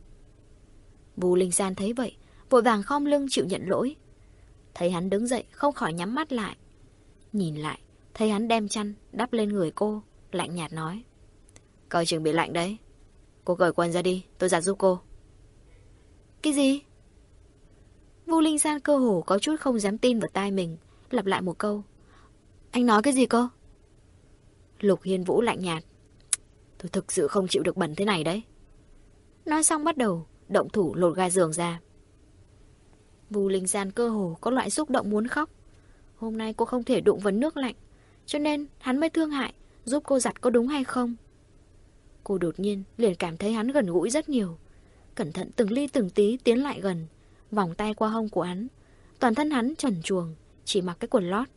A: Vu Linh San thấy vậy, vội vàng khom lưng chịu nhận lỗi. Thấy hắn đứng dậy, không khỏi nhắm mắt lại. Nhìn lại, thấy hắn đem chăn đắp lên người cô, lạnh nhạt nói. Coi chừng bị lạnh đấy.
B: Cô cởi quần ra đi, tôi giặt giúp cô.
A: Cái gì? Vu Linh San cơ hồ có chút không dám tin vào tai mình, lặp lại một câu. Anh nói cái gì cơ? Lục Hiên Vũ lạnh nhạt. Tôi thực sự không chịu được bẩn thế này đấy. Nói xong bắt đầu, động thủ lột ga giường ra. Vu Linh San cơ hồ có loại xúc động muốn khóc. Hôm nay cô không thể đụng vào nước lạnh, cho nên hắn mới thương hại, giúp cô giặt có đúng hay không? Cô đột nhiên liền cảm thấy hắn gần gũi rất nhiều. Cẩn thận từng ly từng tí tiến lại gần, vòng tay qua hông của hắn. Toàn thân hắn trần chuồng, chỉ mặc cái quần lót.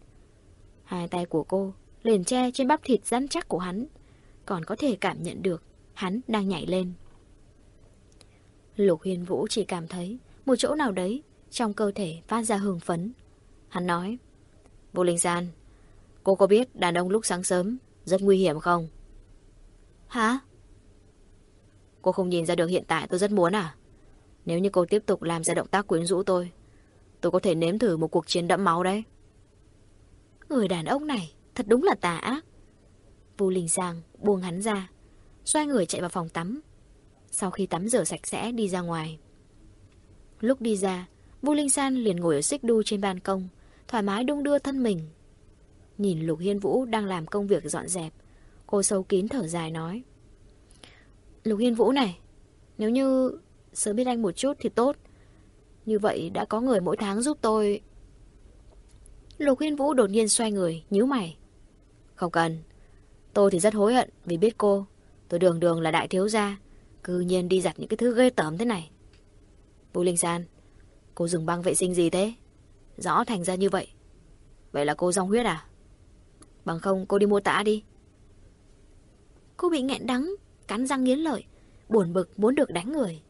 A: Hai tay của cô liền che trên bắp thịt rắn chắc của hắn, còn có thể cảm nhận được hắn đang nhảy lên. Lục Hiên Vũ chỉ cảm thấy một chỗ nào đấy trong cơ thể phát ra hương phấn. Hắn nói, Vô Linh gian cô có biết đàn ông lúc sáng sớm rất nguy hiểm không? Hả? Cô không nhìn ra được hiện tại tôi rất muốn à? Nếu như cô tiếp tục làm ra động tác quyến rũ tôi, tôi có thể nếm thử một cuộc chiến đẫm máu đấy. Người đàn ông này thật đúng là tà ác. Vu Linh Giang buông hắn ra, xoay người chạy vào phòng tắm. Sau khi tắm rửa sạch sẽ đi ra ngoài. Lúc đi ra, Vu Linh San liền ngồi ở xích đu trên ban công, thoải mái đung đưa thân mình. Nhìn Lục Hiên Vũ đang làm công việc dọn dẹp, cô sâu kín thở dài nói. Lục Hiên Vũ này, nếu như sớm biết anh một chút thì tốt. Như vậy đã có người mỗi tháng giúp tôi. Lục Hiên Vũ đột nhiên xoay người, nhíu mày. Không cần. Tôi thì rất hối hận vì biết cô. Tôi đường đường là đại thiếu gia. Cư nhiên đi giặt những cái thứ ghê tởm thế này. Vũ Linh San, cô dùng băng vệ sinh gì thế? Rõ thành ra như vậy. Vậy là cô rong huyết à? Bằng không cô đi mua tã đi. Cô bị nghẹn đắng, cắn răng nghiến lợi, buồn bực muốn được đánh người.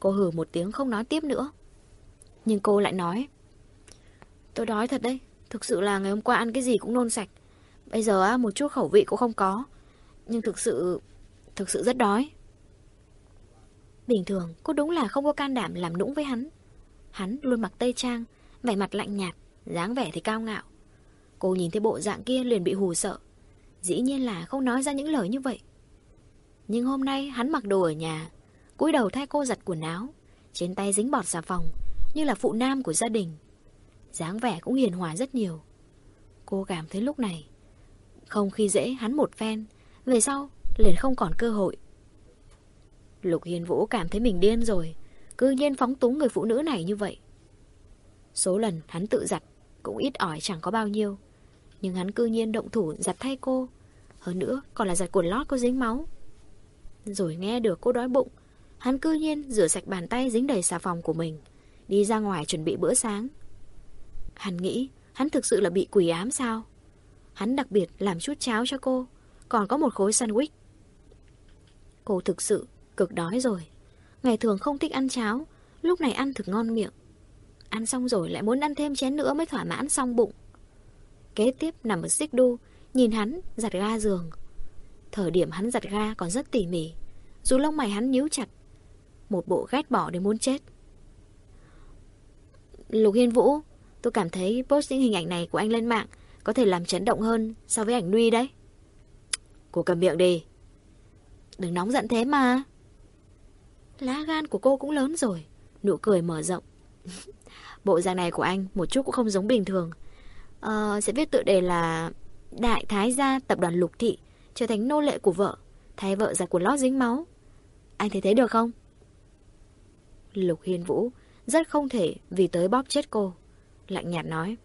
A: Cô hừ một tiếng không nói tiếp nữa. Nhưng cô lại nói. Tôi đói thật đấy, thực sự là ngày hôm qua ăn cái gì cũng nôn sạch. Bây giờ á, một chút khẩu vị cũng không có. Nhưng thực sự, thực sự rất đói. Bình thường, cô đúng là không có can đảm làm nũng với hắn. Hắn luôn mặc tây trang, vẻ mặt lạnh nhạt, dáng vẻ thì cao ngạo. Cô nhìn thấy bộ dạng kia liền bị hù sợ. Dĩ nhiên là không nói ra những lời như vậy. Nhưng hôm nay hắn mặc đồ ở nhà, cúi đầu thay cô giặt quần áo, trên tay dính bọt xà phòng, như là phụ nam của gia đình. dáng vẻ cũng hiền hòa rất nhiều. Cô cảm thấy lúc này, không khi dễ hắn một phen, về sau liền không còn cơ hội. Lục Hiền Vũ cảm thấy mình điên rồi, cư nhiên phóng túng người phụ nữ này như vậy. Số lần hắn tự giặt cũng ít ỏi chẳng có bao nhiêu, nhưng hắn cư nhiên động thủ giặt thay cô, hơn nữa còn là giặt quần lót có dính máu. Rồi nghe được cô đói bụng, hắn cư nhiên rửa sạch bàn tay dính đầy xà phòng của mình, đi ra ngoài chuẩn bị bữa sáng. Hắn nghĩ hắn thực sự là bị quỷ ám sao? Hắn đặc biệt làm chút cháo cho cô, còn có một khối sandwich. Cô thực sự cực đói rồi. Ngày thường không thích ăn cháo, lúc này ăn thực ngon miệng. Ăn xong rồi lại muốn ăn thêm chén nữa mới thỏa mãn xong bụng. Kế tiếp nằm ở xích đu, nhìn hắn giặt ga giường. Thời điểm hắn giặt ga còn rất tỉ mỉ, dù lông mày hắn nhíu chặt. Một bộ ghét bỏ đến muốn chết. Lục Hiên Vũ, tôi cảm thấy post những hình ảnh này của anh lên mạng có thể làm chấn động hơn so với ảnh nuôi đấy. Cô cầm miệng đi. Đừng nóng giận thế mà. Lá gan của cô cũng lớn rồi, nụ cười mở rộng. Bộ dạng này của anh một chút cũng không giống bình thường. Ờ, sẽ viết tựa đề là Đại Thái gia tập đoàn Lục Thị trở thành nô lệ của vợ, thay vợ giặt quần lót dính máu. Anh thấy thế được không? Lục Hiên Vũ rất không thể vì tới bóp chết cô. Lạnh nhạt nói.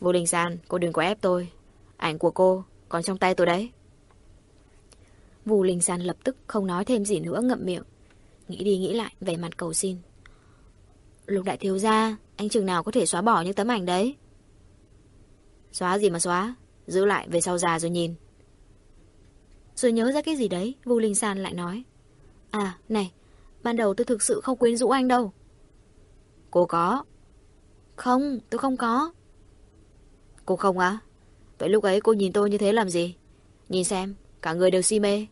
A: Vô Linh San, cô đừng có ép tôi. Ảnh của cô còn trong tay tôi đấy. Vũ Linh San lập tức không nói thêm gì nữa ngậm miệng. Nghĩ đi nghĩ lại, vẻ mặt cầu xin. Lục đại thiếu gia, anh chừng nào có thể xóa bỏ những tấm ảnh đấy? Xóa gì mà xóa, giữ lại về sau già rồi nhìn. Rồi nhớ ra cái gì đấy, Vu Linh San lại nói. À, này, ban đầu tôi thực sự không quyến rũ anh đâu. Cô có. Không, tôi không có. Cô không á? Vậy lúc ấy cô nhìn tôi như thế làm gì? Nhìn xem, cả người đều si mê.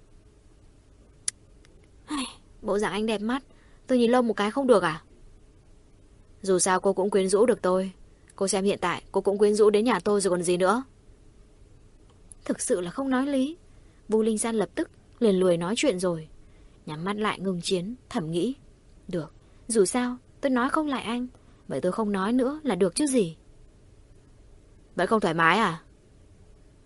A: Bộ dạng anh đẹp mắt, tôi nhìn lâu một cái không được à? Dù sao cô cũng quyến rũ được tôi. Cô xem hiện tại cô cũng quyến rũ đến nhà tôi rồi còn gì nữa. Thực sự là không nói lý. Vu Linh San lập tức liền lười nói chuyện rồi. Nhắm mắt lại ngừng chiến, thầm nghĩ. Được, dù sao, tôi nói không lại anh. Vậy tôi không nói nữa là được chứ gì.
B: Vẫn không thoải mái à?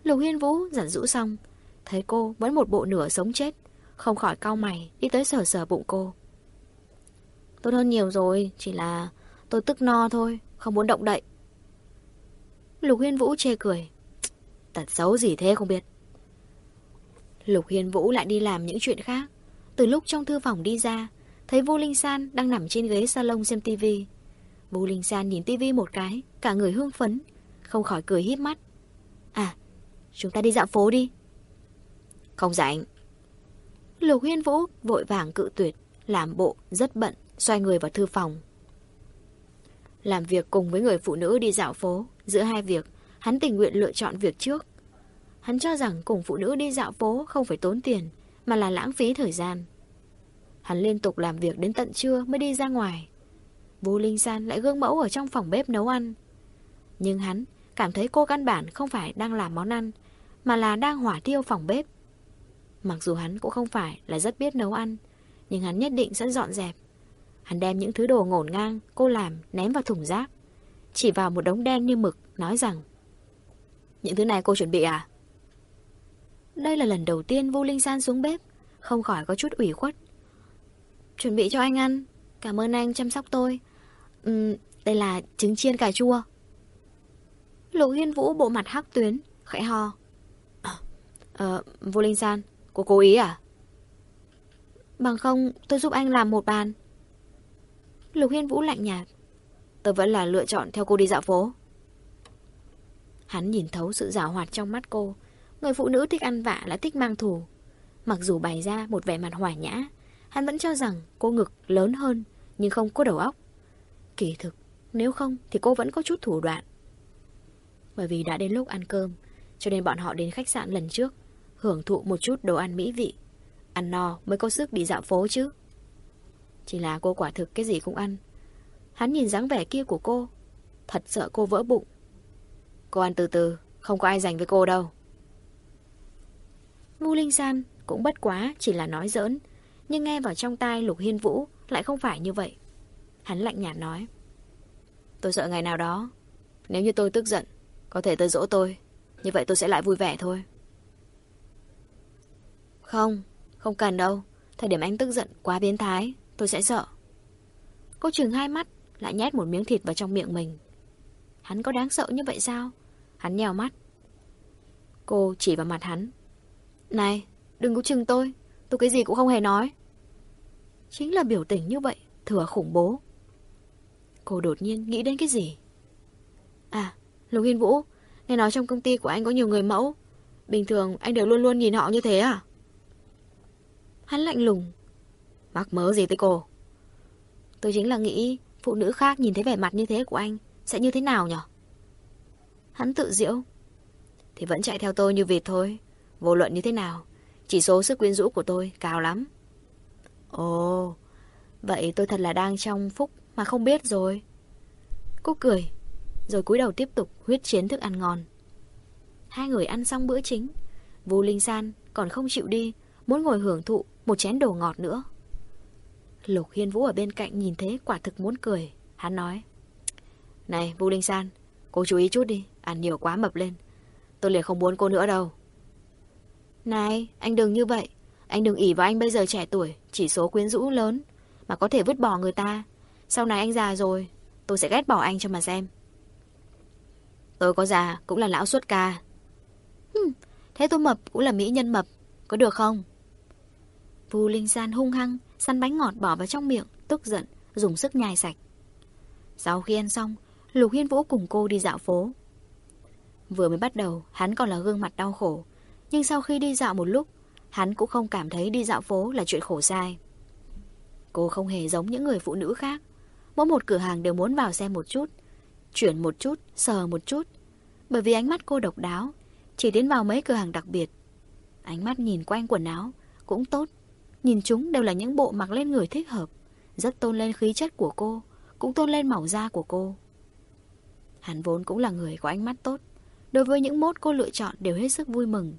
A: Lục Hiên Vũ giản rũ xong, thấy cô vẫn một bộ nửa sống chết, không khỏi cau mày, đi tới sờ sờ bụng cô. Tốt hơn nhiều rồi, chỉ là tôi tức no thôi, không muốn động đậy. Lục Hiên Vũ chê cười.
B: Tật xấu gì thế không biết.
A: Lục Hiên Vũ lại đi làm những chuyện khác. Từ lúc trong thư phòng đi ra, thấy Vô Linh San đang nằm trên ghế salon xem tivi. Vô Linh San nhìn tivi một cái, cả người hưng phấn, không khỏi cười híp mắt. À, chúng ta đi dạo phố đi.
B: Không rảnh.
A: Lục Hiên Vũ vội vàng cự tuyệt, làm bộ, rất bận, xoay người vào thư phòng. Làm việc cùng với người phụ nữ đi dạo phố, giữa hai việc, hắn tình nguyện lựa chọn việc trước. Hắn cho rằng cùng phụ nữ đi dạo phố không phải tốn tiền, mà là lãng phí thời gian. Hắn liên tục làm việc đến tận trưa mới đi ra ngoài. Vô Linh San lại gương mẫu ở trong phòng bếp nấu ăn. Nhưng hắn cảm thấy cô căn bản không phải đang làm món ăn, mà là đang hỏa thiêu phòng bếp. Mặc dù hắn cũng không phải là rất biết nấu ăn, nhưng hắn nhất định sẽ dọn dẹp. Hắn đem những thứ đồ ngổn ngang cô làm ném vào thùng rác. Chỉ vào một đống đen như mực, nói rằng Những thứ này cô chuẩn bị à? Đây là lần đầu tiên Vu Linh San xuống bếp, không khỏi có chút ủy khuất. Chuẩn bị cho anh ăn, cảm ơn anh chăm sóc tôi. Uhm, đây là trứng chiên cà chua. Lộ Hiên Vũ bộ mặt hắc tuyến, khẽ ho. Ờ, Vu Linh San, cô cố ý à? Bằng không, tôi giúp anh làm một bàn. Lục Hiên Vũ lạnh nhạt. Tôi vẫn là lựa chọn theo cô đi dạo phố. Hắn nhìn thấu sự giả hoạt trong mắt cô. Người phụ nữ thích ăn vạ lại thích mang thù. Mặc dù bày ra một vẻ mặt hòa nhã, hắn vẫn cho rằng cô ngực lớn hơn, nhưng không có đầu óc. Kỳ thực, nếu không thì cô vẫn có chút thủ đoạn. Bởi vì đã đến lúc ăn cơm, cho nên bọn họ đến khách sạn lần trước, hưởng thụ một chút đồ ăn mỹ vị. Ăn no mới có sức đi dạo phố chứ. Chỉ là cô quả thực cái gì cũng ăn. Hắn nhìn dáng vẻ kia của cô, thật sợ cô vỡ bụng. Cô ăn từ từ, không có ai dành với cô đâu. Ngu Linh San cũng bất quá chỉ là nói giỡn, nhưng nghe vào trong tai Lục Hiên Vũ lại không phải như vậy. Hắn lạnh nhạt nói. Tôi sợ ngày nào đó, nếu như tôi tức giận, có thể tới dỗ tôi, như vậy tôi sẽ lại vui vẻ thôi. Không, không cần đâu. Thời điểm anh tức giận quá biến thái, tôi sẽ sợ. Cô trừng hai mắt, lại nhét một miếng thịt vào trong miệng mình. Hắn có đáng sợ như vậy sao? Hắn nhèo mắt. Cô chỉ vào mặt hắn. Này, đừng có chừng tôi, tôi cái gì cũng không hề nói. Chính là biểu tình như vậy, thừa khủng bố. Cô đột nhiên nghĩ đến cái gì? À, Lục Hiên Vũ, nghe nói trong công ty của anh có nhiều người mẫu. Bình thường anh đều luôn luôn nhìn họ như thế à? Hắn lạnh lùng. Mắc mớ gì tới cô? Tôi chính là nghĩ phụ nữ khác nhìn thấy vẻ mặt như thế của anh sẽ như thế nào nhỉ? Hắn tự diễu. Thì vẫn chạy theo tôi như vịt thôi. Vô luận như thế nào, chỉ số sức quyến rũ của tôi cao lắm. Ồ, vậy tôi thật là đang trong phúc mà không biết rồi. Cô cười, rồi cúi đầu tiếp tục huyết chiến thức ăn ngon. Hai người ăn xong bữa chính, Vu Linh San còn không chịu đi, muốn ngồi hưởng thụ một chén đồ ngọt nữa. Lục Hiên Vũ ở bên cạnh nhìn thế quả thực muốn cười. Hắn nói. Này, Vu Linh San, cô chú ý chút đi, ăn nhiều quá mập lên. Tôi liền không muốn cô nữa đâu. Này, anh đừng như vậy. Anh đừng ỉ vào anh bây giờ trẻ tuổi, chỉ số quyến rũ lớn, mà có thể vứt bỏ người ta. Sau này anh già rồi, tôi sẽ ghét bỏ anh cho mà xem. Tôi có già, cũng là lão suốt ca. Hừm, thế tôi mập cũng là mỹ nhân mập, có được không? Vu Linh San hung hăng, săn bánh ngọt bỏ vào trong miệng, tức giận, dùng sức nhai sạch. Sau khi ăn xong, Lục Hiên Vũ cùng cô đi dạo phố. Vừa mới bắt đầu, hắn còn là gương mặt đau khổ. Nhưng sau khi đi dạo một lúc, hắn cũng không cảm thấy đi dạo phố là chuyện khổ sai. Cô không hề giống những người phụ nữ khác. Mỗi một cửa hàng đều muốn vào xem một chút, chuyển một chút, sờ một chút. Bởi vì ánh mắt cô độc đáo, chỉ tiến vào mấy cửa hàng đặc biệt. Ánh mắt nhìn quanh quần áo cũng tốt, Nhìn chúng đều là những bộ mặc lên người thích hợp Rất tôn lên khí chất của cô Cũng tôn lên màu da của cô Hắn vốn cũng là người có ánh mắt tốt Đối với những mốt cô lựa chọn đều hết sức vui mừng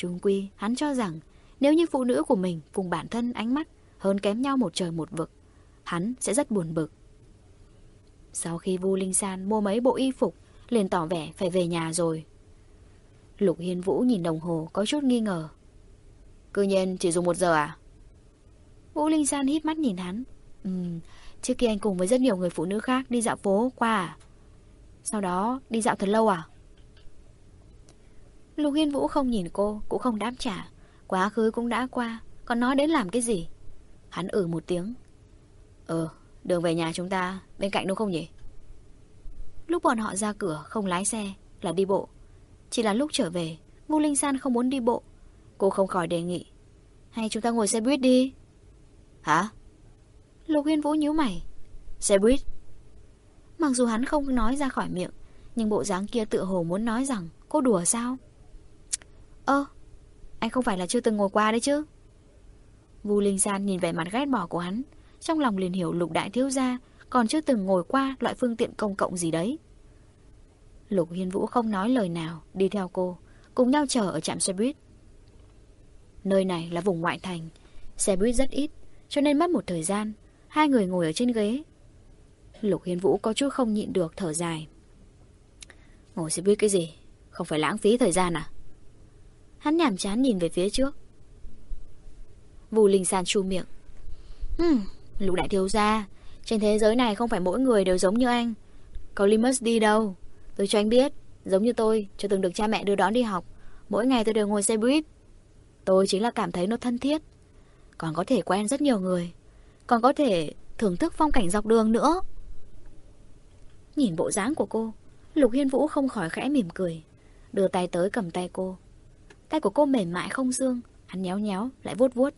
A: Trung quy hắn cho rằng Nếu như phụ nữ của mình cùng bản thân ánh mắt hơn kém nhau một trời một vực, hắn sẽ rất buồn bực. Sau khi Vu Linh San mua mấy bộ y phục, liền tỏ vẻ phải về nhà rồi. Lục Hiên Vũ nhìn đồng hồ có chút nghi ngờ. Cư nhiên chỉ dùng một giờ à? Vũ Linh San hít mắt nhìn hắn. Ừm, trước kia anh cùng với rất nhiều người phụ nữ khác đi dạo phố qua à? Sau đó đi dạo thật lâu à? Lục Hiên Vũ không nhìn cô, cũng không đáp trả. Quá khứ cũng đã qua, còn nói đến làm cái gì? Hắn ử một tiếng. Ờ, đường về nhà chúng ta bên cạnh đúng không nhỉ? Lúc bọn họ ra cửa không lái xe, là đi bộ. Chỉ là lúc trở về, Vu Linh San không muốn đi bộ. Cô không khỏi đề nghị. Hay chúng ta ngồi xe buýt đi? Hả? Lục Hiên Vũ nhíu mày. Xe buýt? Mặc dù hắn không nói ra khỏi miệng, nhưng bộ dáng kia tự hồ muốn nói rằng cô đùa sao? Ơ, anh không phải là chưa từng ngồi qua đấy chứ? Vu Linh San nhìn vẻ mặt ghét bỏ của hắn, trong lòng liền hiểu lục đại thiếu gia còn chưa từng ngồi qua loại phương tiện công cộng gì đấy. Lục Hiên Vũ không nói lời nào, đi theo cô, cùng nhau chờ ở trạm xe buýt. Nơi này là vùng ngoại thành, xe buýt rất ít, cho nên mất một thời gian, hai người ngồi ở trên ghế. Lục Hiên Vũ có chút không nhịn được thở dài. Ngồi xe buýt cái gì? Không phải lãng phí thời gian à? Hắn nhảm chán nhìn về phía trước. Vù Linh San chu miệng. Ừm, lục đại thiếu gia, trên thế giới này không phải mỗi người đều giống như anh. Có Limus đi đâu? Tôi cho anh biết, giống như tôi, chưa từng được cha mẹ đưa đón đi học. Mỗi ngày tôi đều ngồi xe buýt. Tôi chính là cảm thấy nó thân thiết. Còn có thể quen rất nhiều người. Còn có thể thưởng thức phong cảnh dọc đường nữa. Nhìn bộ dáng của cô, Lục Hiên Vũ không khỏi khẽ mỉm cười. Đưa tay tới cầm tay cô. Tay của cô mềm mại không dương, hắn nhéo nhéo, lại vuốt vuốt.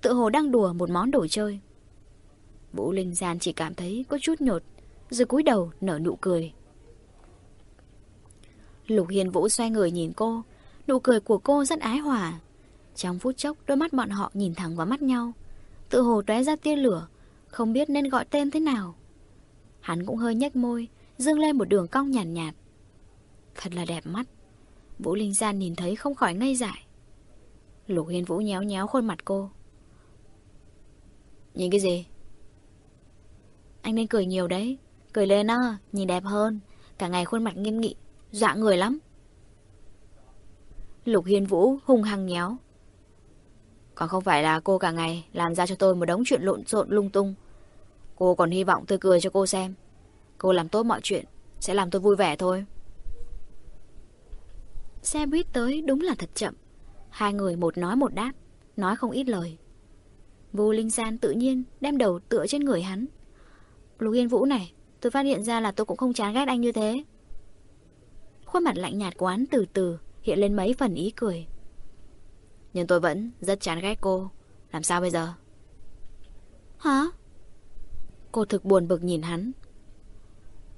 A: Tự hồ đang đùa một món đồ chơi. Vũ Linh Gian chỉ cảm thấy có chút nhột, rồi cúi đầu nở nụ cười. Lục Hiền Vũ xoay người nhìn cô, nụ cười của cô rất ái hòa. Trong phút chốc, đôi mắt bọn họ nhìn thẳng vào mắt nhau. Tự hồ tóe ra tia lửa, không biết nên gọi tên thế nào. Hắn cũng hơi nhếch môi, dương lên một đường cong nhàn nhạt, nhạt. Thật là đẹp mắt. Vũ Linh Gian nhìn thấy không khỏi ngây dại. Lục Hiên Vũ nhéo nhéo khuôn mặt cô. Nhìn cái gì? Anh nên cười nhiều đấy. Cười lên á, nhìn đẹp hơn. Cả ngày khuôn mặt nghiêm nghị, dọa người lắm. Lục Hiên Vũ hung hăng nhéo. Còn không phải là cô cả ngày làm ra cho tôi một đống chuyện lộn xộn lung tung. Cô còn hy vọng tôi cười cho cô xem. Cô làm tốt mọi chuyện, sẽ làm tôi vui vẻ thôi. Xe buýt tới đúng là thật chậm. Hai người một nói một đáp, nói không ít lời. Vô Linh San tự nhiên đem đầu tựa trên người hắn. Lục Yên Vũ này, tôi phát hiện ra là tôi cũng không chán ghét anh như thế. Khuôn mặt lạnh nhạt của hắn từ từ hiện lên mấy phần ý cười. Nhưng tôi vẫn rất chán ghét cô. Làm sao bây giờ? Hả? Cô thực buồn bực nhìn hắn.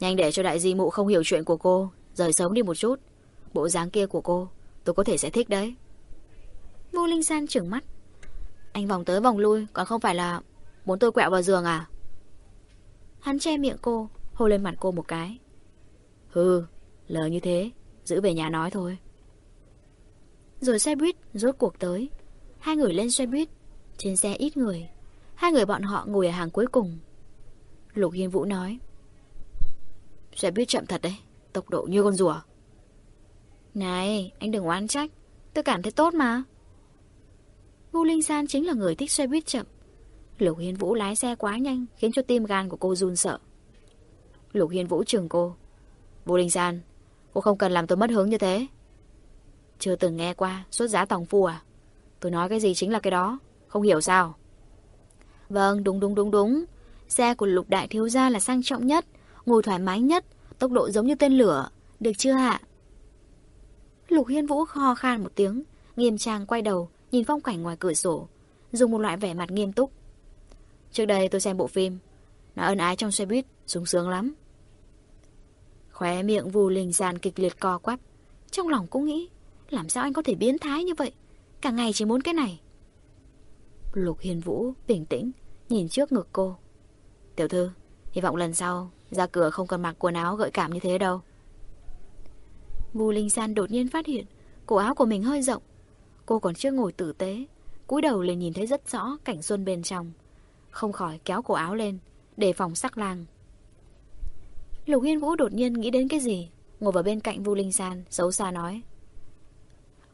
A: Nhanh để cho đại di mụ không hiểu chuyện của cô, rời sớm đi một chút. Bộ dáng kia của cô, tôi có thể sẽ thích đấy. Vô Linh San trừng mắt. Anh vòng tới vòng lui, còn không phải là muốn tôi quẹo vào giường à? Hắn che miệng cô, hôn lên mặt cô một cái. Hừ, lời như thế, giữ về nhà nói thôi. Rồi xe buýt rốt cuộc tới. Hai người lên xe buýt, trên xe ít người. Hai người bọn họ ngồi ở hàng cuối cùng. Lục Hiên Vũ nói. Xe buýt chậm thật đấy, tốc độ như con rùa. Này, anh đừng oán trách, tôi cảm thấy tốt mà. Vu Linh San chính là người thích xe buýt chậm. Lục Hiên Vũ lái xe quá nhanh khiến cho tim gan của cô run sợ. Lục Hiên Vũ chừng cô. Vu Linh San, cô không cần làm tôi mất hứng như thế. Chưa từng nghe qua xuất giá tòng phu à? Tôi nói cái gì chính là cái đó, không hiểu sao? Vâng, đúng đúng đúng đúng. Xe của Lục Đại Thiếu Gia là sang trọng nhất, ngồi thoải mái nhất, tốc độ giống như tên lửa. Được chưa hạ? Lục Hiên Vũ ho khan một tiếng, nghiêm trang quay đầu, nhìn phong cảnh ngoài cửa sổ, dùng một loại vẻ mặt nghiêm túc. Trước đây tôi xem bộ phim, nó ân ái trong xe buýt, sung sướng lắm. Khóe miệng vù linh giàn kịch liệt co quắp, trong lòng cũng nghĩ, làm sao anh có thể biến thái như vậy, cả ngày chỉ muốn cái này. Lục Hiên Vũ bình tĩnh, nhìn trước ngực cô. Tiểu thư, hy vọng lần sau ra cửa không cần mặc quần áo gợi cảm như thế đâu. Vu Linh San đột nhiên phát hiện cổ áo của mình hơi rộng. Cô còn chưa ngồi tử tế, cúi đầu lên nhìn thấy rất rõ cảnh xuân bên trong. Không khỏi kéo cổ áo lên, để phòng sắc lang. Lục Hiên Vũ đột nhiên nghĩ đến cái gì, ngồi vào bên cạnh Vu Linh San, xấu xa nói.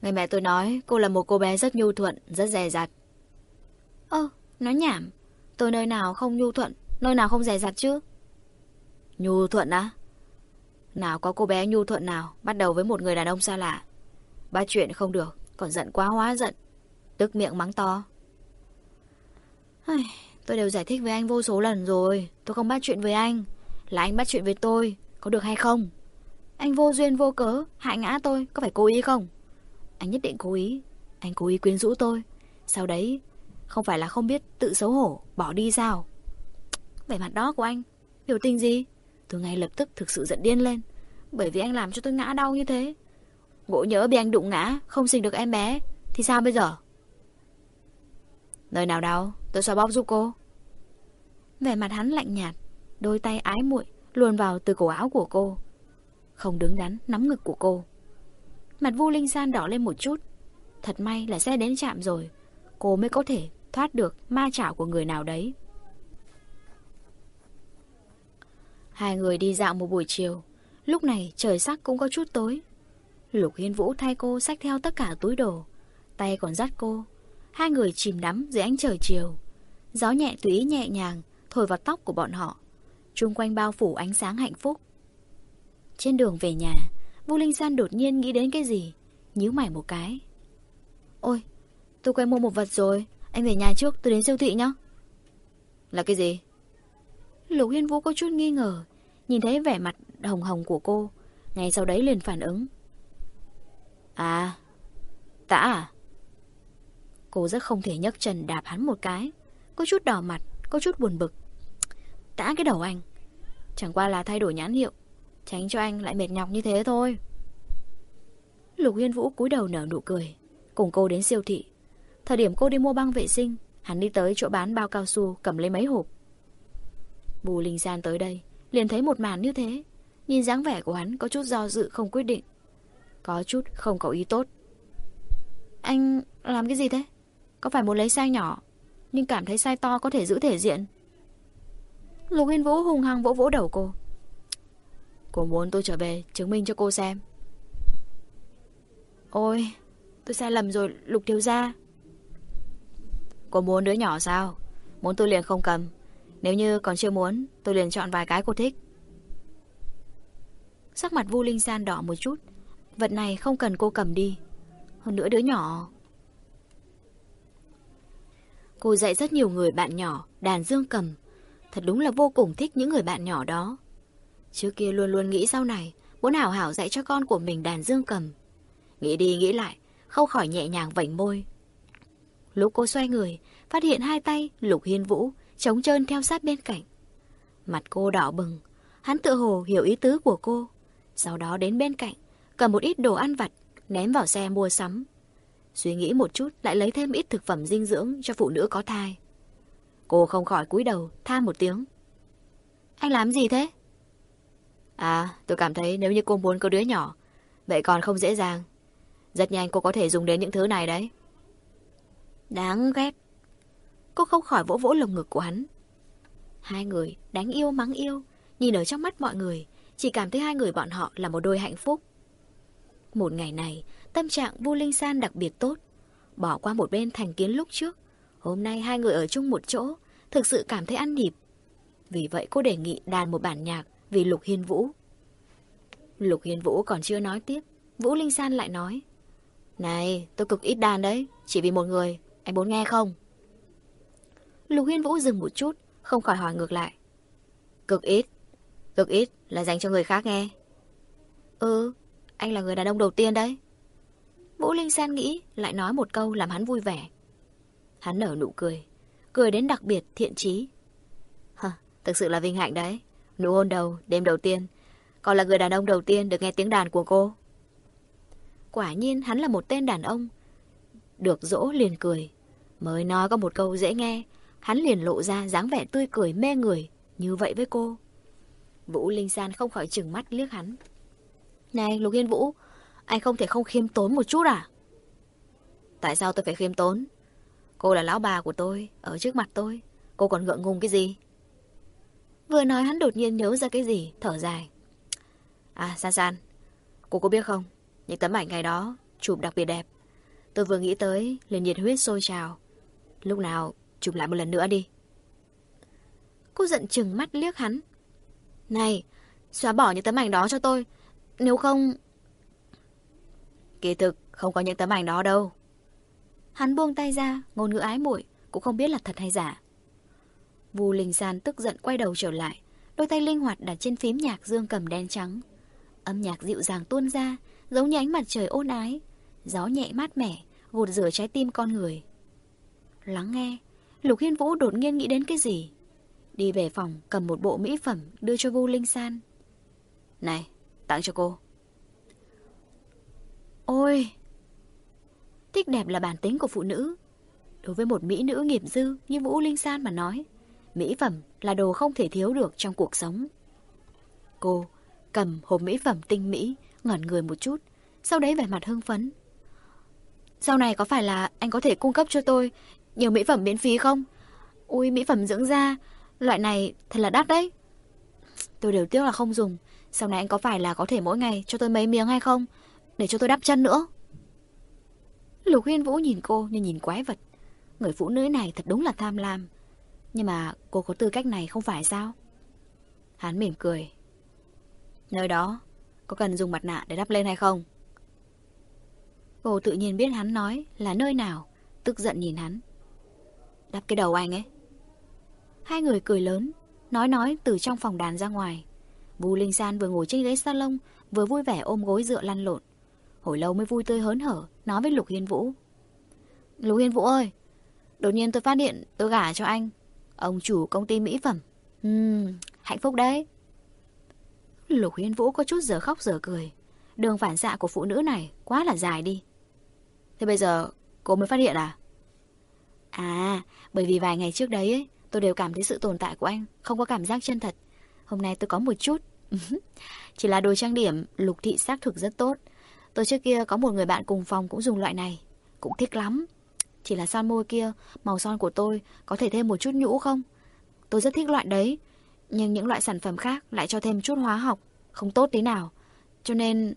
A: Ngày mẹ tôi nói cô là một cô bé rất nhu thuận, rất dè dặt. Ơ, nói nhảm. Tôi nơi nào không nhu thuận, nơi nào không dè dặt chứ? Nhu thuận á? Nào có cô bé nhu thuận nào bắt đầu với một người đàn ông xa lạ. Ba chuyện không được, còn giận quá hóa giận. Tức miệng mắng to. Tôi đều giải thích với anh vô số lần rồi. Tôi không bắt chuyện với anh. Là anh bắt chuyện với tôi. Có được hay không? Anh vô duyên vô cớ, hại ngã tôi. Có phải cố ý không? Anh nhất định cố ý. Anh cố ý quyến rũ tôi. Sau đấy, không phải là không biết tự xấu hổ, bỏ đi sao? Vẻ mặt đó của anh, biểu tình gì? Tôi ngay lập tức thực sự giận điên lên. Bởi vì anh làm cho tôi ngã đau như thế. Ngộ nhớ bị anh đụng ngã, không sinh được em bé. Thì sao bây giờ? Nơi nào đau, tôi xoa bóp giúp cô. Vẻ mặt hắn lạnh nhạt, đôi tay ái muội luồn vào từ cổ áo của cô. Không đứng đắn nắm ngực của cô. Mặt Vu Linh San đỏ lên một chút. Thật may là xe đến chạm rồi, cô mới có thể thoát được ma chảo của người nào đấy. Hai người đi dạo một buổi chiều. Lúc này trời sắc cũng có chút tối. Lục Hiên Vũ thay cô xách theo tất cả túi đồ. Tay còn dắt cô. Hai người chìm đắm dưới ánh trời chiều. Gió nhẹ tùy ý nhẹ nhàng thổi vào tóc của bọn họ. Trung quanh bao phủ ánh sáng hạnh phúc. Trên đường về nhà, Vu Linh San đột nhiên nghĩ đến cái gì, nhíu mày một cái. Ôi, tôi quay mua một vật rồi, anh về nhà trước, tôi đến siêu thị nhá. Là cái gì? Lục Hiên Vũ có chút nghi ngờ, nhìn thấy vẻ mặt hồng hồng của cô, ngay sau đấy liền phản ứng. À, tã à? Cô rất không thể nhấc chân đạp hắn một cái, có chút đỏ mặt, có chút buồn bực. Tã cái đầu anh, chẳng qua là thay đổi nhãn hiệu, tránh cho anh lại mệt nhọc như thế thôi. Lục Hiên Vũ cúi đầu nở nụ cười, cùng cô đến siêu thị. Thời điểm cô đi mua băng vệ sinh, hắn đi tới chỗ bán bao cao su cầm lấy mấy hộp. Bù Linh Gian tới đây, liền thấy một màn như thế. Nhìn dáng vẻ của hắn có chút do dự không quyết định. Có chút không có ý tốt. Anh làm cái gì thế? Có phải muốn lấy sai nhỏ, nhưng cảm thấy sai to có thể giữ thể diện? Lục Hiên Vũ hùng hăng vỗ vỗ đầu cô. Cô muốn tôi trở về chứng minh cho cô xem. Ôi, tôi sai lầm rồi, Lục Thiếu Gia. Cô muốn đứa nhỏ sao? Muốn tôi liền không cầm. Nếu như còn chưa muốn, tôi liền chọn vài cái cô thích. Sắc mặt Vu Linh San đỏ một chút. Vật này không cần cô cầm đi. Hơn nữa đứa nhỏ. Cô dạy rất nhiều người bạn nhỏ, đàn dương cầm. Thật đúng là vô cùng thích những người bạn nhỏ đó. Trước kia luôn luôn nghĩ sau này, muốn hảo hảo dạy cho con của mình đàn dương cầm. Nghĩ đi nghĩ lại, không khỏi nhẹ nhàng vảnh môi. Lúc cô xoay người, phát hiện hai tay Lục Hiên Vũ trống trơn theo sát bên cạnh. Mặt cô đỏ bừng, hắn tự hồ hiểu ý tứ của cô. Sau đó đến bên cạnh, cầm một ít đồ ăn vặt, ném vào xe mua sắm. Suy nghĩ một chút lại lấy thêm ít thực phẩm dinh dưỡng cho phụ nữ có thai. Cô không khỏi cúi đầu, than một tiếng. Anh làm gì thế? À, tôi cảm thấy nếu như cô muốn có đứa nhỏ, vậy còn không dễ dàng. Rất nhanh cô có thể dùng đến những thứ này đấy. Đáng ghét. Cô không khỏi vỗ vỗ lồng ngực của hắn. Hai người đánh yêu mắng yêu, nhìn ở trong mắt mọi người, chỉ cảm thấy hai người bọn họ là một đôi hạnh phúc. Một ngày này, tâm trạng Vu Linh San đặc biệt tốt. Bỏ qua một bên thành kiến lúc trước. Hôm nay hai người ở chung một chỗ, thực sự cảm thấy ăn nhịp. Vì vậy cô đề nghị đàn một bản nhạc vì Lục Hiên Vũ. Lục Hiên Vũ còn chưa nói tiếp, Vũ Linh San lại nói. Này, tôi cực ít đàn đấy, chỉ vì một người, anh muốn nghe không? Lục Hiên Vũ dừng một chút, không khỏi hỏi ngược lại. Cực ít. Cực ít là dành cho người khác nghe. Ừ, anh là người đàn ông đầu tiên đấy. Vũ Linh San nghĩ, lại nói một câu làm hắn vui vẻ. Hắn nở nụ cười, cười đến đặc biệt thiện trí. Hờ, thực sự là vinh hạnh đấy. Nụ hôn đầu, đêm đầu tiên. Còn là người đàn ông đầu tiên được nghe tiếng đàn của cô. Quả nhiên hắn là một tên đàn ông. Được dỗ liền cười. Mới nói có một câu dễ nghe, hắn liền lộ ra dáng vẻ tươi cười mê người, như vậy với cô. Vũ Linh San không khỏi chừng mắt liếc hắn. Này, Lục Yên Vũ, anh không thể không khiêm tốn một chút à? Tại sao tôi phải khiêm tốn? Cô là lão bà của tôi, ở trước mặt tôi. Cô còn ngượng ngùng cái gì? Vừa nói hắn đột nhiên nhớ ra cái gì, thở dài. À, San San, cô có biết không? Những tấm ảnh ngày đó, chụp đặc biệt đẹp. Tôi vừa nghĩ tới, liền nhiệt huyết sôi trào. Lúc nào, chụp lại một lần nữa đi. Cô giận chừng mắt liếc hắn. Này, xóa bỏ những tấm ảnh đó cho tôi. Nếu không... Kỳ thực, không có những tấm ảnh đó đâu. Hắn buông tay ra, ngôn ngữ ái muội cũng không biết là thật hay giả. Vu Linh San tức giận quay đầu trở lại, đôi tay linh hoạt đặt trên phím nhạc dương cầm đen trắng. Âm nhạc dịu dàng tuôn ra, giống như ánh mặt trời ôn ái, gió nhẹ mát mẻ, gột rửa trái tim con người. Lắng nghe, Lục Hiên Vũ đột nhiên nghĩ đến cái gì? Đi về phòng cầm một bộ mỹ phẩm đưa cho Vu Linh San. Này, tặng cho cô. Ôi! Thích đẹp là bản tính của phụ nữ. Đối với một mỹ nữ nghiệp dư như Vũ Linh San mà nói, mỹ phẩm là đồ không thể thiếu được trong cuộc sống. Cô cầm hộp mỹ phẩm tinh mỹ, ngẩn người một chút, sau đấy vẻ mặt hưng phấn. Sau này có phải là anh có thể cung cấp cho tôi nhiều mỹ phẩm miễn phí không? Ui, mỹ phẩm dưỡng da, loại này thật là đắt đấy. Tôi đều tiếc là không dùng. Sau này anh có phải là có thể mỗi ngày cho tôi mấy miếng hay không? Để cho tôi đắp chân nữa. Lục Huyên Vũ nhìn cô như nhìn quái vật. Người phụ nữ này thật đúng là tham lam. Nhưng mà cô có tư cách này không phải sao? Hắn mỉm cười. Nơi đó, có cần dùng mặt nạ để đắp lên hay không? Cô tự nhiên biết hắn nói là nơi nào, tức giận nhìn hắn đập cái đầu anh ấy. Hai người cười lớn, nói nói từ trong phòng đàn ra ngoài. Bù Linh San vừa ngồi trên ghế salon, vừa vui vẻ ôm gối dựa lăn lộn. Hồi lâu mới vui tươi hớn hở, nói với Lục Hiên Vũ. Lục Hiên Vũ ơi, đột nhiên tôi phát hiện tôi gả cho anh. Ông chủ công ty mỹ phẩm. Ừm, hạnh phúc đấy. Lục Hiên Vũ có chút giờ khóc giờ cười. Đường phản xạ của phụ nữ này quá là dài đi. Thế bây giờ cô mới phát hiện à? À, bởi vì vài ngày trước đấy ấy, tôi đều cảm thấy sự tồn tại của anh không có cảm giác chân thật. Hôm nay tôi có một chút. Chỉ là đồ trang điểm, lục thị xác thực rất tốt. Tôi trước kia có một người bạn cùng phòng cũng dùng loại này. Cũng thích lắm. Chỉ là son môi kia, màu son của tôi có thể thêm một chút nhũ không? Tôi rất thích loại đấy. Nhưng những loại sản phẩm khác lại cho thêm chút hóa học. Không tốt tí nào. Cho nên...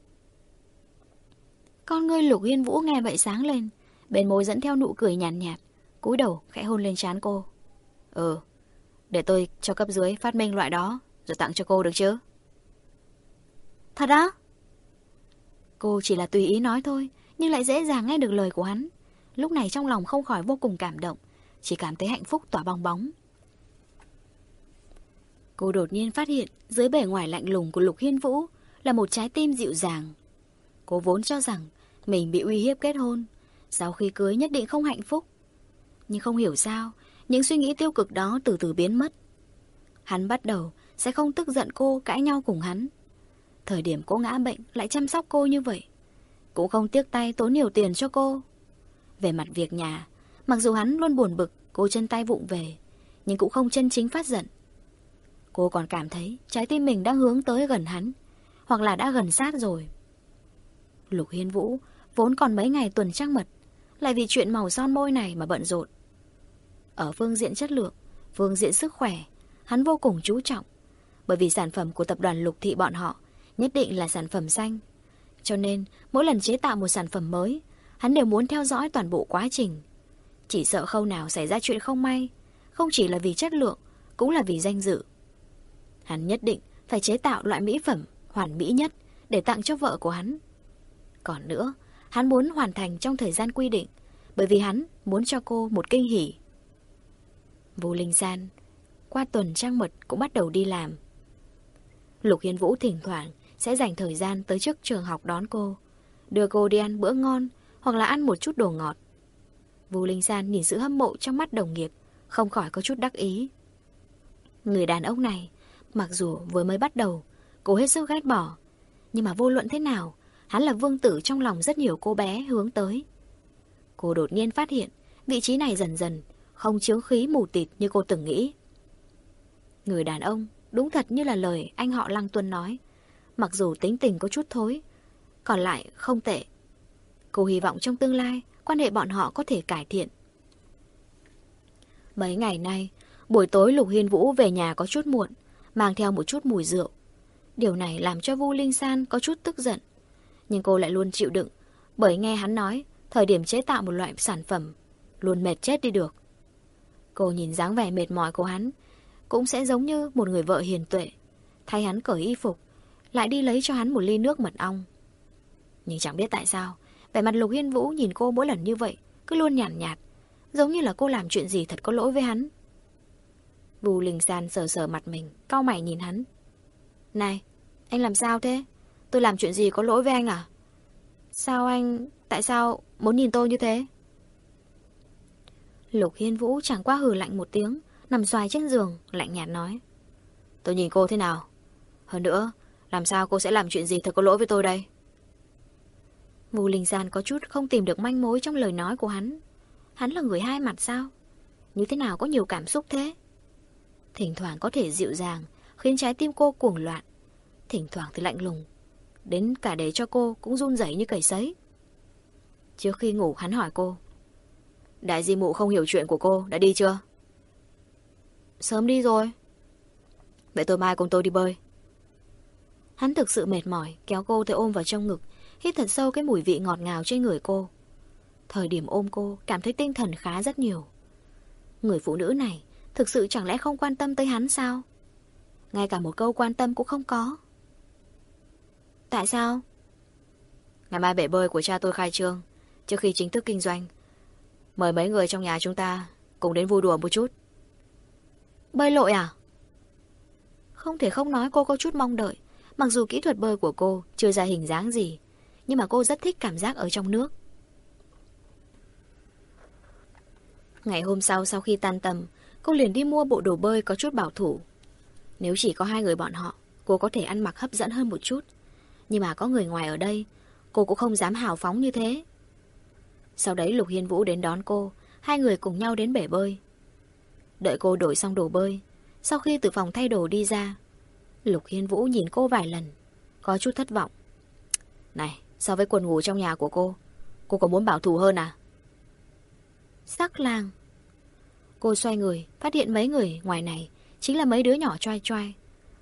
A: Con ngươi lục hiên vũ nghe vậy sáng lên. Bên môi dẫn theo nụ cười nhàn nhạt, nhạt cúi đầu khẽ hôn lên trán cô. Ừ, để tôi cho cấp dưới phát minh loại đó rồi tặng cho cô được chứ? Thật á? Cô chỉ là tùy ý nói thôi, nhưng lại dễ dàng nghe được lời của hắn. Lúc này trong lòng không khỏi vô cùng cảm động, chỉ cảm thấy hạnh phúc tỏa bong bóng. Cô đột nhiên phát hiện dưới bề ngoài lạnh lùng của Lục Hiên Vũ là một trái tim dịu dàng. Cô vốn cho rằng mình bị uy hiếp kết hôn, sau khi cưới nhất định không hạnh phúc. Nhưng không hiểu sao, những suy nghĩ tiêu cực đó từ từ biến mất. Hắn bắt đầu sẽ không tức giận cô cãi nhau cùng hắn. Thời điểm cô ngã bệnh lại chăm sóc cô như vậy. Cũng không tiếc tay tốn nhiều tiền cho cô. Về mặt việc nhà, mặc dù hắn luôn buồn bực cô chân tay vụng về, nhưng cũng không chân chính phát giận. Cô còn cảm thấy trái tim mình đang hướng tới gần hắn, hoặc là đã gần sát rồi. Lục Hiên Vũ vốn còn mấy ngày tuần trăng mật, lại vì chuyện màu son môi này mà bận rộn. Ở phương diện chất lượng, phương diện sức khỏe, hắn vô cùng chú trọng. Bởi vì sản phẩm của tập đoàn lục thị bọn họ nhất định là sản phẩm xanh. Cho nên, mỗi lần chế tạo một sản phẩm mới, hắn đều muốn theo dõi toàn bộ quá trình. Chỉ sợ khâu nào xảy ra chuyện không may, không chỉ là vì chất lượng, cũng là vì danh dự. Hắn nhất định phải chế tạo loại mỹ phẩm hoàn mỹ nhất để tặng cho vợ của hắn. Còn nữa, hắn muốn hoàn thành trong thời gian quy định, bởi vì hắn muốn cho cô một kinh hỉ. Vô Linh Gian qua tuần trang mật cũng bắt đầu đi làm. Lục Hiên Vũ thỉnh thoảng sẽ dành thời gian tới trước trường học đón cô, đưa cô đi ăn bữa ngon hoặc là ăn một chút đồ ngọt. Vô Linh Gian nhìn sự hâm mộ trong mắt đồng nghiệp, không khỏi có chút đắc ý. Người đàn ông này, mặc dù vừa mới bắt đầu, cô hết sức ghét bỏ, nhưng mà vô luận thế nào, hắn là vương tử trong lòng rất nhiều cô bé hướng tới. Cô đột nhiên phát hiện, vị trí này dần dần không chướng khí mù tịt như cô từng nghĩ. Người đàn ông, đúng thật như là lời anh họ Lăng Tuân nói. Mặc dù tính tình có chút thối, còn lại không tệ. Cô hy vọng trong tương lai, quan hệ bọn họ có thể cải thiện. Mấy ngày nay, buổi tối Lục Hiên Vũ về nhà có chút muộn, mang theo một chút mùi rượu. Điều này làm cho Vu Linh San có chút tức giận. Nhưng cô lại luôn chịu đựng, bởi nghe hắn nói, thời điểm chế tạo một loại sản phẩm, luôn mệt chết đi được. Cô nhìn dáng vẻ mệt mỏi của hắn, cũng sẽ giống như một người vợ hiền tuệ. Thay hắn cởi y phục, lại đi lấy cho hắn một ly nước mật ong. Nhưng chẳng biết tại sao, vẻ mặt Lục Hiên Vũ nhìn cô mỗi lần như vậy, cứ luôn nhàn nhạt, nhạt, giống như là cô làm chuyện gì thật có lỗi với hắn. Vu Linh San sờ sờ mặt mình, cau mày nhìn hắn. Này, anh làm sao thế? Tôi làm chuyện gì có lỗi với anh à? Sao anh... Tại sao muốn nhìn tôi như thế? Lục Hiên Vũ chẳng qua hừ lạnh một tiếng, nằm xoài trên giường, lạnh nhạt nói. Tôi nhìn cô thế nào? Hơn nữa, làm sao cô sẽ làm chuyện gì thật có lỗi với tôi đây? Vu Linh San có chút không tìm được manh mối trong lời nói của hắn. Hắn là người hai mặt sao? Như thế nào có nhiều cảm xúc thế? Thỉnh thoảng có thể dịu dàng, khiến trái tim cô cuồng loạn. Thỉnh thoảng thì lạnh lùng. Đến cả để cho cô cũng run rẩy như cầy sấy. Trước khi ngủ hắn hỏi cô. Đại di mụ không hiểu chuyện của cô, đã đi chưa? Sớm đi rồi. Vậy tôi mai cùng tôi đi bơi. Hắn thực sự mệt mỏi, kéo cô tới ôm vào trong ngực, hít thật sâu cái mùi vị ngọt ngào trên người cô. Thời điểm ôm cô, cảm thấy tinh thần khá rất nhiều. Người phụ nữ này, thực sự chẳng lẽ không quan tâm tới hắn sao? Ngay cả một câu quan tâm cũng không có. Tại sao? Ngày mai bể bơi của cha tôi khai trương, trước khi chính thức kinh doanh. Mời mấy người trong nhà chúng ta cùng đến vui đùa một chút. Bơi lội à? Không thể không nói cô có chút mong đợi. Mặc dù kỹ thuật bơi của cô chưa ra hình dáng gì, nhưng mà cô rất thích cảm giác ở trong nước. Ngày hôm sau sau khi tan tầm, cô liền đi mua bộ đồ bơi có chút bảo thủ. Nếu chỉ có hai người bọn họ, cô có thể ăn mặc hấp dẫn hơn một chút. Nhưng mà có người ngoài ở đây, cô cũng không dám hào phóng như thế. Sau đấy Lục Hiên Vũ đến đón cô, hai người cùng nhau đến bể bơi. Đợi cô đổi xong đồ bơi, sau khi từ phòng thay đồ đi ra, Lục Hiên Vũ nhìn cô vài lần, có chút thất vọng. Này, so với quần ngủ trong nhà của cô, cô có muốn bảo thủ hơn à? Sắc làng. Cô xoay người, phát hiện mấy người ngoài này chính là mấy đứa nhỏ choai choai.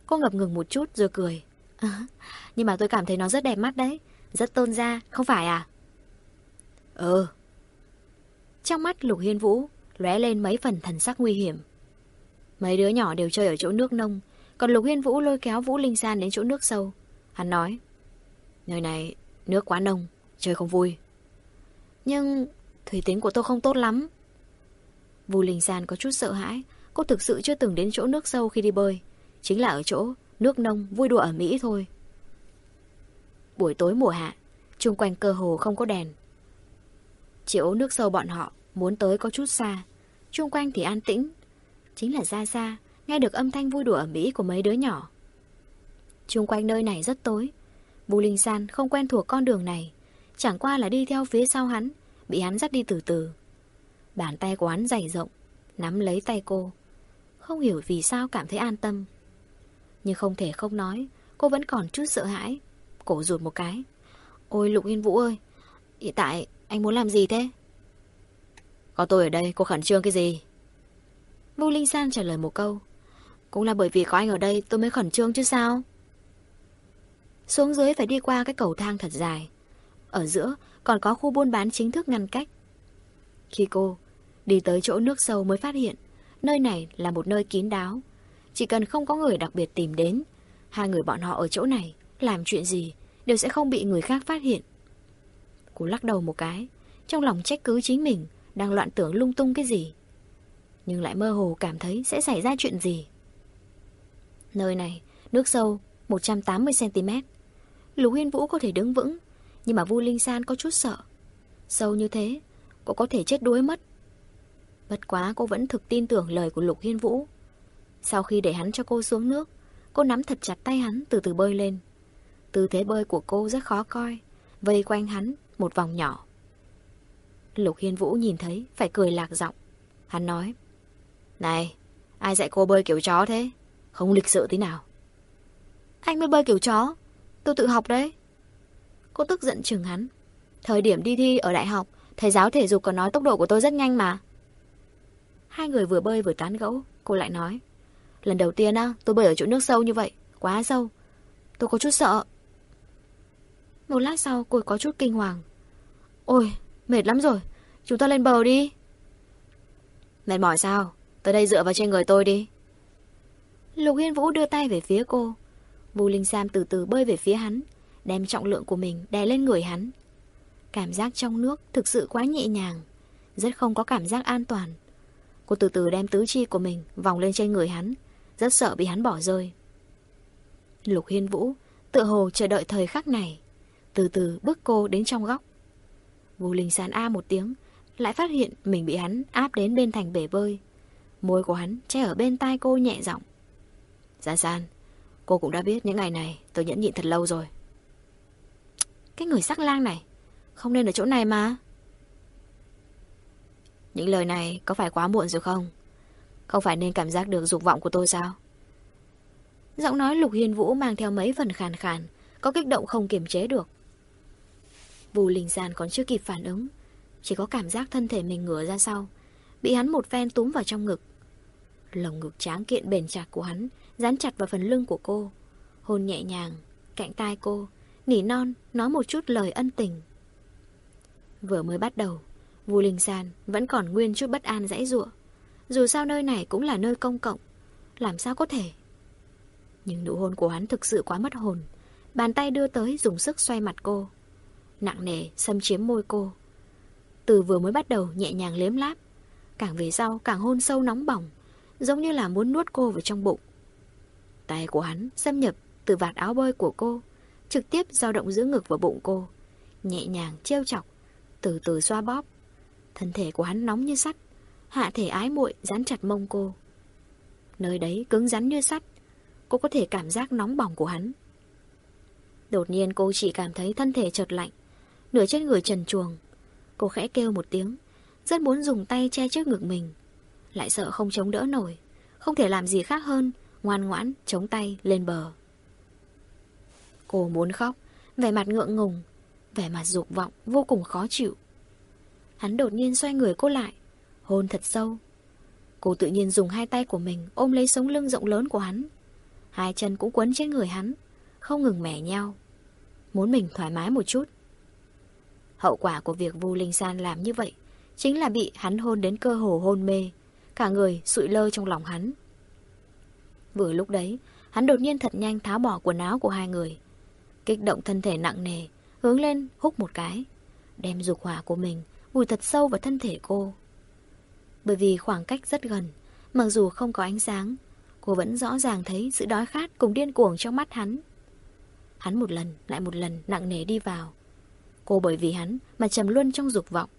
A: Cô ngập ngừng một chút rồi cười. À, nhưng mà tôi cảm thấy nó rất đẹp mắt đấy, rất tôn da, không phải à? Ừ. Trong mắt Lục Hiên Vũ lóe lên mấy phần thần sắc nguy hiểm. Mấy đứa nhỏ đều chơi ở chỗ nước nông, còn Lục Hiên Vũ lôi kéo Vũ Linh San đến chỗ nước sâu. Hắn nói, nơi này nước quá nông, chơi không vui. Nhưng thủy tính của tôi không tốt lắm. Vũ Linh San có chút sợ hãi, cô thực sự chưa từng đến chỗ nước sâu khi đi bơi. Chính là ở chỗ nước nông vui đùa ở Mỹ thôi. Buổi tối mùa hạ, chung quanh cơ hồ không có đèn chiếu nước sâu bọn họ muốn tới có chút xa, chung quanh thì an tĩnh. Chính là ra xa, nghe được âm thanh vui đùa ở Mỹ của mấy đứa nhỏ. Chung quanh nơi này rất tối. Bù Linh San không quen thuộc con đường này, chẳng qua là đi theo phía sau hắn, bị hắn dắt đi từ từ. Bàn tay của hắn dày rộng, nắm lấy tay cô. Không hiểu vì sao cảm thấy an tâm. Nhưng không thể không nói, cô vẫn còn chút sợ hãi. Cổ rụt một cái. Ôi Lục Yên Vũ ơi, hiện tại anh muốn làm gì thế? Có tôi ở đây, cô khẩn trương cái gì? Vu Linh San trả lời một câu. Cũng là bởi vì có anh ở đây tôi mới khẩn trương chứ sao? Xuống dưới phải đi qua cái cầu thang thật dài. Ở giữa còn có khu buôn bán chính thức ngăn cách. Khi cô đi tới chỗ nước sâu mới phát hiện, nơi này là một nơi kín đáo. Chỉ cần không có người đặc biệt tìm đến, hai người bọn họ ở chỗ này làm chuyện gì đều sẽ không bị người khác phát hiện. Cô lắc đầu một cái, trong lòng trách cứ chính mình, đang loạn tưởng lung tung cái gì. Nhưng lại mơ hồ cảm thấy sẽ xảy ra chuyện gì. Nơi này, nước sâu 180cm. Lục Huyên Vũ có thể đứng vững, nhưng mà Vu Linh San có chút sợ. Sâu như thế, cô có thể chết đuối mất. Bất quá cô vẫn thực tin tưởng lời của Lục Hiên Vũ. Sau khi để hắn cho cô xuống nước, cô nắm thật chặt tay hắn từ từ bơi lên. Tư thế bơi của cô rất khó coi, vây quanh hắn một vòng nhỏ. Lục Hiên Vũ nhìn thấy, phải cười lạc giọng. Hắn nói, Này, ai dạy cô bơi kiểu chó thế? Không lịch sự thế nào. Anh mới bơi kiểu chó, tôi tự học đấy. Cô tức giận chừng hắn. Thời điểm đi thi ở đại học, thầy giáo thể dục còn nói tốc độ của tôi rất nhanh mà. Hai người vừa bơi vừa tán gẫu, cô lại nói. Lần đầu tiên á, tôi bơi ở chỗ nước sâu như vậy, quá sâu. Tôi có chút sợ. Một lát sau cô có chút kinh hoàng. Ôi, mệt lắm rồi, chúng ta lên bờ đi. Mệt mỏi sao? Tới đây dựa vào trên người tôi đi. Lục Hiên Vũ đưa tay về phía cô. Vu Linh Sam từ từ bơi về phía hắn, đem trọng lượng của mình đè lên người hắn. Cảm giác trong nước thực sự quá nhẹ nhàng, rất không có cảm giác an toàn. Cô từ từ đem tứ chi của mình vòng lên trên người hắn, rất sợ bị hắn bỏ rơi. Lục Hiên Vũ tự hồ chờ đợi thời khắc này, từ từ bước cô đến trong góc. Vô Linh Sán A một tiếng, lại phát hiện mình bị hắn áp đến bên thành bể bơi. Môi của hắn che ở bên tai cô nhẹ giọng. Gian san, cô cũng đã biết những ngày này tôi nhẫn nhịn thật lâu rồi. Cái người sắc lang này, không nên ở chỗ này mà. Những lời này có phải quá muộn rồi không? Không phải nên cảm giác được dục vọng của tôi sao? Giọng nói Lục Hiên Vũ mang theo mấy phần khàn khàn, có kích động không kiềm chế được. Vù Linh Giàn còn chưa kịp phản ứng, chỉ có cảm giác thân thể mình ngửa ra sau, bị hắn một phen túm vào trong ngực. Lồng ngực tráng kiện bền chặt của hắn dán chặt vào phần lưng của cô, hôn nhẹ nhàng, cạnh tai cô, nỉ non, nói một chút lời ân tình. Vừa mới bắt đầu, Vu Linh San vẫn còn nguyên chút bất an dãy dụa. Dù sao nơi này cũng là nơi công cộng, làm sao có thể? Nhưng nụ hôn của hắn thực sự quá mất hồn. Bàn tay đưa tới dùng sức xoay mặt cô. Nặng nề xâm chiếm môi cô. Từ vừa mới bắt đầu nhẹ nhàng liếm láp, càng về sau càng hôn sâu nóng bỏng, giống như là muốn nuốt cô vào trong bụng. Tay của hắn xâm nhập từ vạt áo bơi của cô, trực tiếp dao động giữa ngực và bụng cô, nhẹ nhàng trêu chọc, từ từ xoa bóp. Thân thể của hắn nóng như sắt, hạ thể ái muội dán chặt mông cô. Nơi đấy cứng rắn như sắt, cô có thể cảm giác nóng bỏng của hắn. Đột nhiên cô chỉ cảm thấy thân thể chợt lạnh, nửa trên người trần chuồng. Cô khẽ kêu một tiếng, rất muốn dùng tay che trước ngực mình, lại sợ không chống đỡ nổi, không thể làm gì khác hơn, ngoan ngoãn chống tay lên bờ. Cô muốn khóc, vẻ mặt ngượng ngùng, vẻ mặt dục vọng vô cùng khó chịu. Hắn đột nhiên xoay người cô lại, hôn thật sâu. Cô tự nhiên dùng hai tay của mình ôm lấy sống lưng rộng lớn của hắn. Hai chân cũng quấn trên người hắn, không ngừng mẻ nhau. Muốn mình thoải mái một chút. Hậu quả của việc Vu Linh San làm như vậy chính là bị hắn hôn đến cơ hồ hôn mê, cả người sụi lơ trong lòng hắn. Vừa lúc đấy, hắn đột nhiên thật nhanh tháo bỏ quần áo của hai người. Kích động thân thể nặng nề, hướng lên hút một cái, đem dục hỏa của mình vùi thật sâu vào thân thể cô. Bởi vì khoảng cách rất gần, mặc dù không có ánh sáng, cô vẫn rõ ràng thấy sự đói khát cùng điên cuồng trong mắt hắn. Hắn một lần lại một lần nặng nề đi vào. Cô bởi vì hắn mà trầm luân trong dục vọng.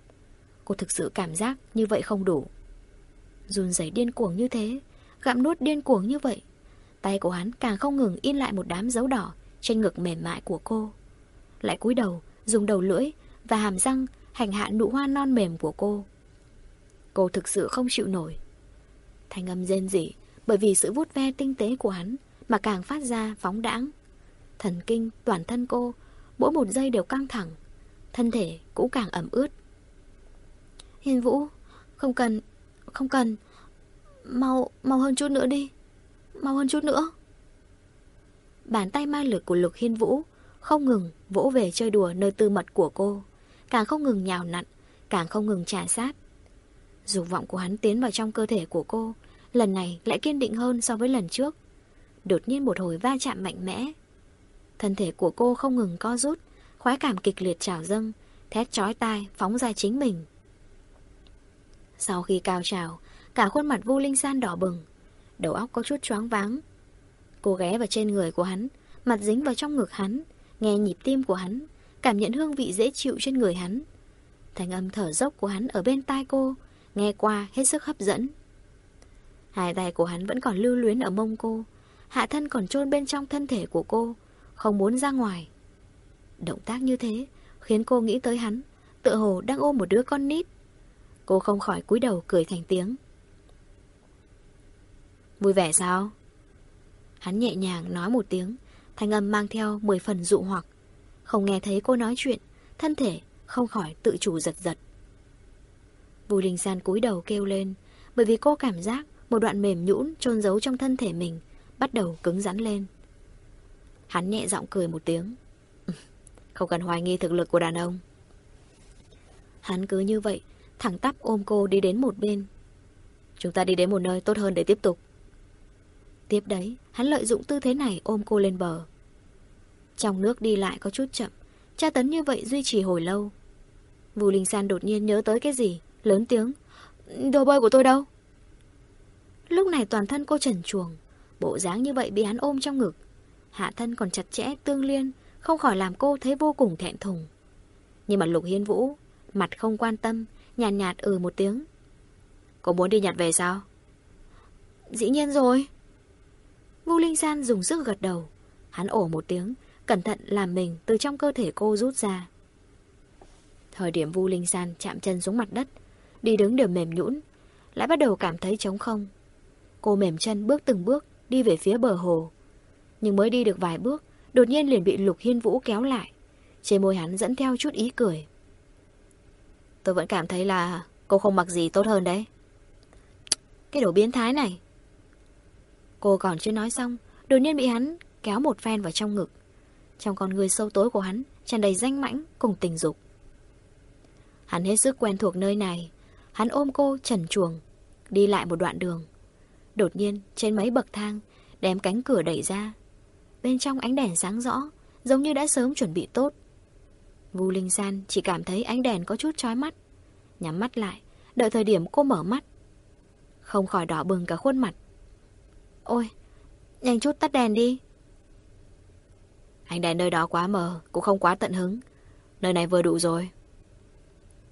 A: Cô thực sự cảm giác như vậy không đủ. Run rẩy điên cuồng như thế, gặm nuốt điên cuồng như vậy. Tay của hắn càng không ngừng in lại một đám dấu đỏ trên ngực mềm mại của cô. Lại cúi đầu, dùng đầu lưỡi và hàm răng hành hạ nụ hoa non mềm của cô. Cô thực sự không chịu nổi. Thanh âm rên rỉ bởi vì sự vuốt ve tinh tế của hắn mà càng phát ra phóng đãng. Thần kinh toàn thân cô mỗi một giây đều căng thẳng, thân thể cũng càng ẩm ướt. Hiền Vũ, không cần, không cần, mau, mau hơn chút nữa đi, mau hơn chút nữa. Bàn tay ma lực của Lục Hiên Vũ không ngừng vỗ về chơi đùa nơi tư mật của cô càng không ngừng nhào nặn, càng không ngừng trả sát. Dục vọng của hắn tiến vào trong cơ thể của cô, lần này lại kiên định hơn so với lần trước. Đột nhiên một hồi va chạm mạnh mẽ. Thân thể của cô không ngừng co rút, khoái cảm kịch liệt trào dâng, thét chói tai phóng ra chính mình. Sau khi cao trào, cả khuôn mặt vô linh san đỏ bừng, đầu óc có chút choáng váng. Cô ghé vào trên người của hắn, mặt dính vào trong ngực hắn, nghe nhịp tim của hắn, cảm nhận hương vị dễ chịu trên người hắn. Thành âm thở dốc của hắn ở bên tai cô, nghe qua hết sức hấp dẫn. Hai tay của hắn vẫn còn lưu luyến ở mông cô, hạ thân còn chôn bên trong thân thể của cô, không muốn ra ngoài. Động tác như thế khiến cô nghĩ tới hắn, tựa hồ đang ôm một đứa con nít. Cô không khỏi cúi đầu cười thành tiếng. Vui vẻ sao? Hắn nhẹ nhàng nói một tiếng, thanh âm mang theo mười phần dụ hoặc. Không nghe thấy cô nói chuyện Thân thể không khỏi tự chủ giật giật Bùi Linh San cúi đầu kêu lên bởi vì cô cảm giác một đoạn mềm nhũn trôn giấu trong thân thể mình bắt đầu cứng rắn lên. Hắn nhẹ giọng cười một tiếng. Không cần hoài nghi thực lực của đàn ông. Hắn cứ như vậy, thẳng tắp ôm cô đi đến một bên. Chúng ta đi đến một nơi tốt hơn để tiếp tục. Tiếp đấy, hắn lợi dụng tư thế này ôm cô lên bờ. Trong nước đi lại có chút chậm, tra tấn như vậy duy trì hồi lâu. Vu Linh San đột nhiên nhớ tới cái gì, lớn tiếng. Đồ bơi của tôi đâu? Lúc này toàn thân cô trần chuồng, bộ dáng như vậy bị hắn ôm trong ngực. Hạ thân còn chặt chẽ tương liên, không khỏi làm cô thấy vô cùng thẹn thùng. Nhưng mà Lục Hiên Vũ, mặt không quan tâm, nhàn nhạt, nhạt ừ một tiếng. Cô muốn đi nhặt về sao? Dĩ nhiên rồi. Vu Linh San dùng sức gật đầu. Hắn ổ một tiếng, cẩn thận làm mình từ trong cơ thể cô rút ra. Thời điểm Vu Linh San chạm chân xuống mặt đất, đi đứng đều mềm nhũn, lại bắt đầu cảm thấy trống không. Cô mềm chân bước từng bước đi về phía bờ hồ. Nhưng mới đi được vài bước, đột nhiên liền bị Lục Hiên Vũ kéo lại. Trên môi hắn dẫn theo chút ý cười. Tôi vẫn cảm thấy là cô không mặc gì tốt hơn đấy. Cái đồ biến thái này. Cô còn chưa nói xong, đột nhiên bị hắn kéo một phen vào trong ngực. Trong con người sâu tối của hắn tràn đầy danh mãnh cùng tình dục. Hắn hết sức quen thuộc nơi này. Hắn ôm cô trần chuồng, đi lại một đoạn đường. Đột nhiên, trên mấy bậc thang, đem cánh cửa đẩy ra. Bên trong ánh đèn sáng rõ, giống như đã sớm chuẩn bị tốt. Vu Linh San chỉ cảm thấy ánh đèn có chút chói mắt. Nhắm mắt lại, đợi thời điểm cô mở mắt. Không khỏi đỏ bừng cả khuôn mặt. Ôi, nhanh chút tắt đèn đi. Ánh đèn nơi đó quá mờ, cũng không quá tận hứng. Nơi này vừa đủ rồi.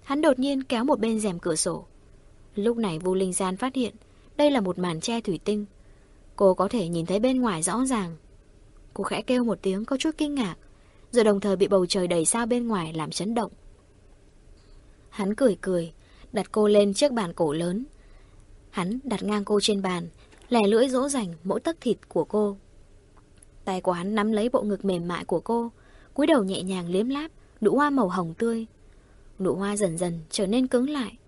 A: Hắn đột nhiên kéo một bên rèm cửa sổ. Lúc này Vu Linh Gian phát hiện đây là một màn che thủy tinh. Cô có thể nhìn thấy bên ngoài rõ ràng. Cô khẽ kêu một tiếng có chút kinh ngạc, rồi đồng thời bị bầu trời đầy sao bên ngoài làm chấn động. Hắn cười cười, đặt cô lên chiếc bàn cổ lớn. Hắn đặt ngang cô trên bàn, lè lưỡi dỗ dành mỗi tấc thịt của cô. Tay của hắn nắm lấy bộ ngực mềm mại của cô, cúi đầu nhẹ nhàng liếm láp, nụ hoa màu hồng tươi. Nụ hoa dần dần trở nên cứng lại.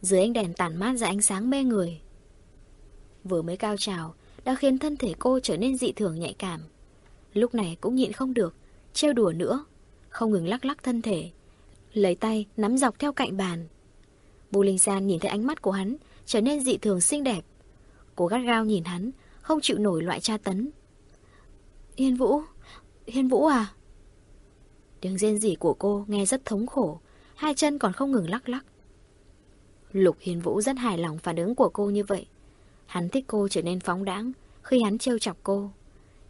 A: Dưới ánh đèn tản mát ra ánh sáng mê người. Vừa mới cao trào, đã khiến thân thể cô trở nên dị thường nhạy cảm. Lúc này cũng nhịn không được, trêu đùa nữa, không ngừng lắc lắc thân thể. Lấy tay nắm dọc theo cạnh bàn. Bù Linh San nhìn thấy ánh mắt của hắn trở nên dị thường xinh đẹp. Cô gắt gao nhìn hắn, không chịu nổi loại tra tấn. Hiên Vũ, Hiên Vũ à? Tiếng rên rỉ của cô nghe rất thống khổ, hai chân còn không ngừng lắc lắc. Lục Hiên Vũ rất hài lòng phản ứng của cô như vậy. Hắn thích cô trở nên phóng đãng khi hắn trêu chọc cô.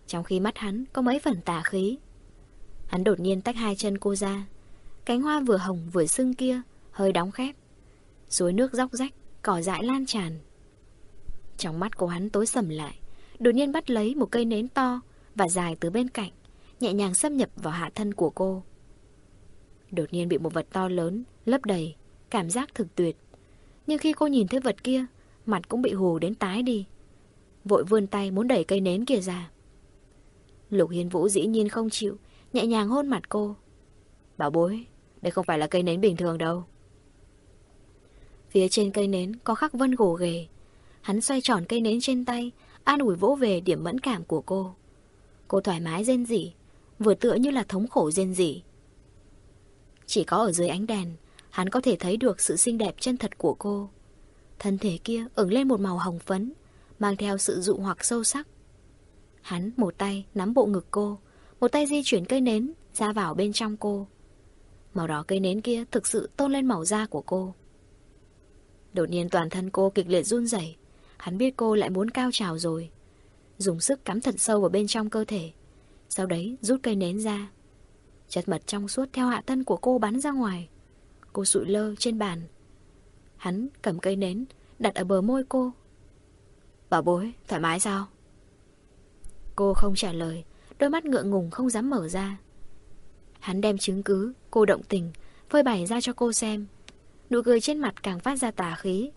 A: Trong khi mắt hắn có mấy phần tà khí. Hắn đột nhiên tách hai chân cô ra. Cánh hoa vừa hồng vừa sưng kia, hơi đóng khép. Suối nước róc rách, cỏ dại lan tràn. Trong mắt của hắn tối sầm lại, đột nhiên bắt lấy một cây nến to và dài từ bên cạnh, nhẹ nhàng xâm nhập vào hạ thân của cô. Đột nhiên bị một vật to lớn, lấp đầy, cảm giác thực tuyệt. Nhưng khi cô nhìn thấy vật kia, mặt cũng bị hù đến tái đi. Vội vươn tay muốn đẩy cây nến kia ra. Lục Hiên Vũ dĩ nhiên không chịu, nhẹ nhàng hôn mặt cô. Bảo bối, đây không phải là cây nến bình thường đâu. Phía trên cây nến có khắc vân gồ ghề. Hắn xoay tròn cây nến trên tay, an ủi vỗ về điểm mẫn cảm của cô. Cô thoải mái rên rỉ, vừa tựa như là thống khổ rên rỉ. Chỉ có ở dưới ánh đèn, hắn có thể thấy được sự xinh đẹp chân thật của cô. Thân thể kia ửng lên một màu hồng phấn, mang theo sự dụ hoặc sâu sắc. Hắn một tay nắm bộ ngực cô, một tay di chuyển cây nến ra vào bên trong cô. Màu đỏ cây nến kia thực sự tôn lên màu da của cô. Đột nhiên toàn thân cô kịch liệt run rẩy, hắn biết cô lại muốn cao trào rồi. Dùng sức cắm thật sâu vào bên trong cơ thể, sau đấy rút cây nến ra. Chất mật trong suốt theo hạ thân của cô bắn ra ngoài. Cô sụi lơ trên bàn, Hắn cầm cây nến Đặt ở bờ môi cô Bảo bối, thoải mái sao? Cô không trả lời. Đôi mắt ngượng ngùng không dám mở ra. Hắn đem chứng cứ Cô động tình Phơi bày ra cho cô xem. Nụ cười trên mặt càng phát ra tà khí.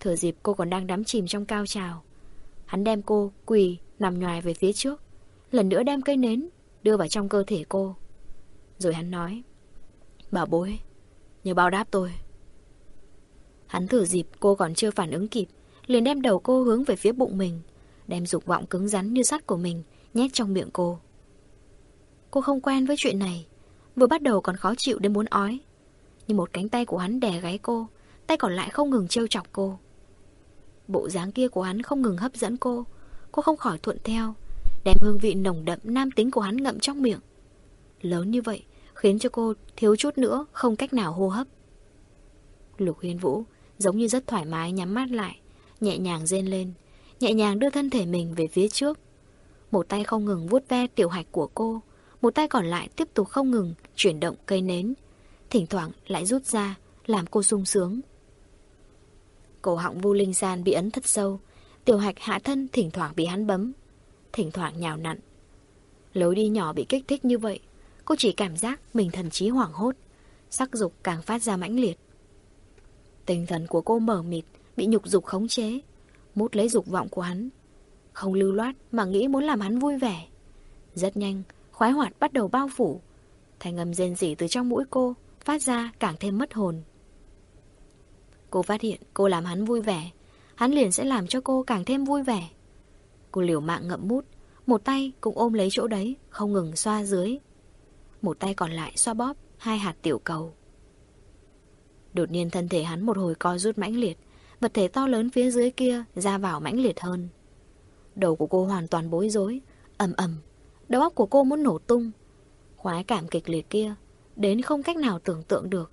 A: Thừa dịp cô còn đang đắm chìm trong cao trào Hắn đem cô quỳ Nằm nhòi về phía trước Lần nữa đem cây nến Đưa vào trong cơ thể cô. Rồi hắn nói Bảo bối Nhớ báo đáp tôi. Hắn thử dịp cô còn chưa phản ứng kịp, liền đem đầu cô hướng về phía bụng mình, đem dục vọng cứng rắn như sắt của mình nhét trong miệng cô. Cô không quen với chuyện này, vừa bắt đầu còn khó chịu đến muốn ói. Nhưng một cánh tay của hắn đè gáy cô, tay còn lại không ngừng trêu chọc cô. Bộ dáng kia của hắn không ngừng hấp dẫn cô, cô không khỏi thuận theo, đem hương vị nồng đậm nam tính của hắn ngậm trong miệng. Lớn như vậy, khiến cho cô thiếu chút nữa không cách nào hô hấp. Lục Hiên Vũ giống như rất thoải mái nhắm mắt lại, nhẹ nhàng rên lên, nhẹ nhàng đưa thân thể mình về phía trước. Một tay không ngừng vuốt ve tiểu hạch của cô, một tay còn lại tiếp tục không ngừng chuyển động cây nến, thỉnh thoảng lại rút ra, làm cô sung sướng. Cổ họng Vu Linh San bị ấn thật sâu, tiểu hạch hạ thân thỉnh thoảng bị hắn bấm, thỉnh thoảng nhào nặn. Lối đi nhỏ bị kích thích như vậy, cô chỉ cảm giác mình thần trí hoảng hốt, sắc dục càng phát ra mãnh liệt. Tinh thần của cô mở mịt, bị nhục dục khống chế, mút lấy dục vọng của hắn. Không lưu loát mà nghĩ muốn làm hắn vui vẻ. Rất nhanh, khoái hoạt bắt đầu bao phủ. Thành âm rên rỉ từ trong mũi cô, phát ra càng thêm mất hồn. Cô phát hiện cô làm hắn vui vẻ, hắn liền sẽ làm cho cô càng thêm vui vẻ. Cô liều mạng ngậm mút, một tay cũng ôm lấy chỗ đấy, không ngừng xoa dưới. Một tay còn lại xoa bóp hai hạt tiểu cầu. Đột nhiên thân thể hắn một hồi co rút mãnh liệt, vật thể to lớn phía dưới kia ra vào mãnh liệt hơn. Đầu của cô hoàn toàn bối rối, ầm ầm, đầu óc của cô muốn nổ tung. Khoái cảm kịch liệt kia, đến không cách nào tưởng tượng được,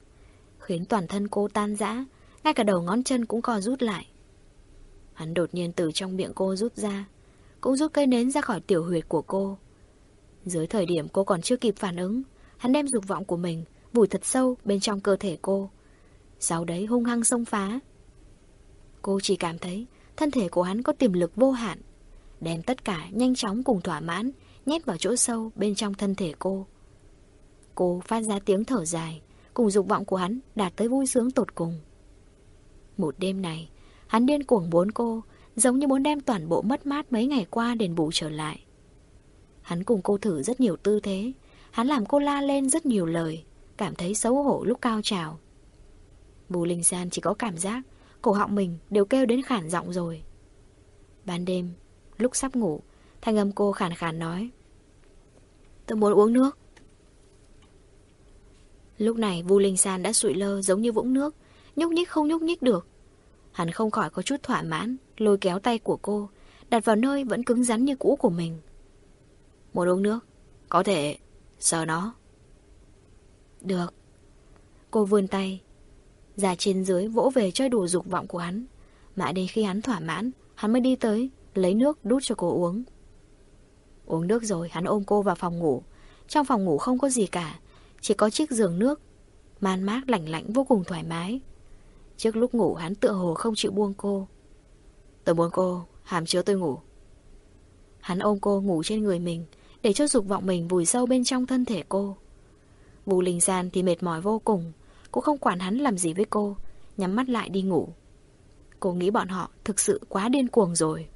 A: khiến toàn thân cô tan rã, ngay cả đầu ngón chân cũng co rút lại. Hắn đột nhiên từ trong miệng cô rút ra, cũng rút cây nến ra khỏi tiểu huyệt của cô. Dưới thời điểm cô còn chưa kịp phản ứng, hắn đem dục vọng của mình vùi thật sâu bên trong cơ thể cô. Sau đấy hung hăng xông phá. Cô chỉ cảm thấy thân thể của hắn có tiềm lực vô hạn, đem tất cả nhanh chóng cùng thỏa mãn nhét vào chỗ sâu bên trong thân thể cô. Cô phát ra tiếng thở dài, cùng dục vọng của hắn đạt tới vui sướng tột cùng. Một đêm này, hắn điên cuồng muốn cô, giống như muốn đem toàn bộ mất mát mấy ngày qua đền bù trở lại. Hắn cùng cô thử rất nhiều tư thế, hắn làm cô la lên rất nhiều lời, cảm thấy xấu hổ lúc cao trào. Bù Linh San chỉ có cảm giác cổ họng mình đều kêu đến khản giọng rồi. Ban đêm, lúc sắp ngủ, thanh âm cô khản khản nói. Tôi muốn uống nước. Lúc này Vu Linh San đã sụi lơ giống như vũng nước, nhúc nhích không nhúc nhích được. Hắn không khỏi có chút thỏa mãn, lôi kéo tay của cô, đặt vào nơi vẫn cứng rắn như cũ của mình. Muốn uống nước, có thể sờ nó. Được. Cô vươn tay, ra trên dưới vỗ về chơi đùa dục vọng của hắn. Mãi đến khi hắn thỏa mãn, hắn mới đi tới, lấy nước đút cho cô uống. Uống nước rồi, hắn ôm cô vào phòng ngủ. Trong phòng ngủ không có gì cả, chỉ có chiếc giường nước, man mát lạnh lạnh vô cùng thoải mái. Trước lúc ngủ hắn tựa hồ không chịu buông cô. Tôi muốn cô, hàm chứa tôi ngủ. Hắn ôm cô ngủ trên người mình, để cho dục vọng mình vùi sâu bên trong thân thể cô. Vũ Linh Gian thì mệt mỏi vô cùng, cũng không quản hắn làm gì với cô, nhắm mắt lại đi ngủ. Cô nghĩ bọn họ thực sự quá điên cuồng rồi.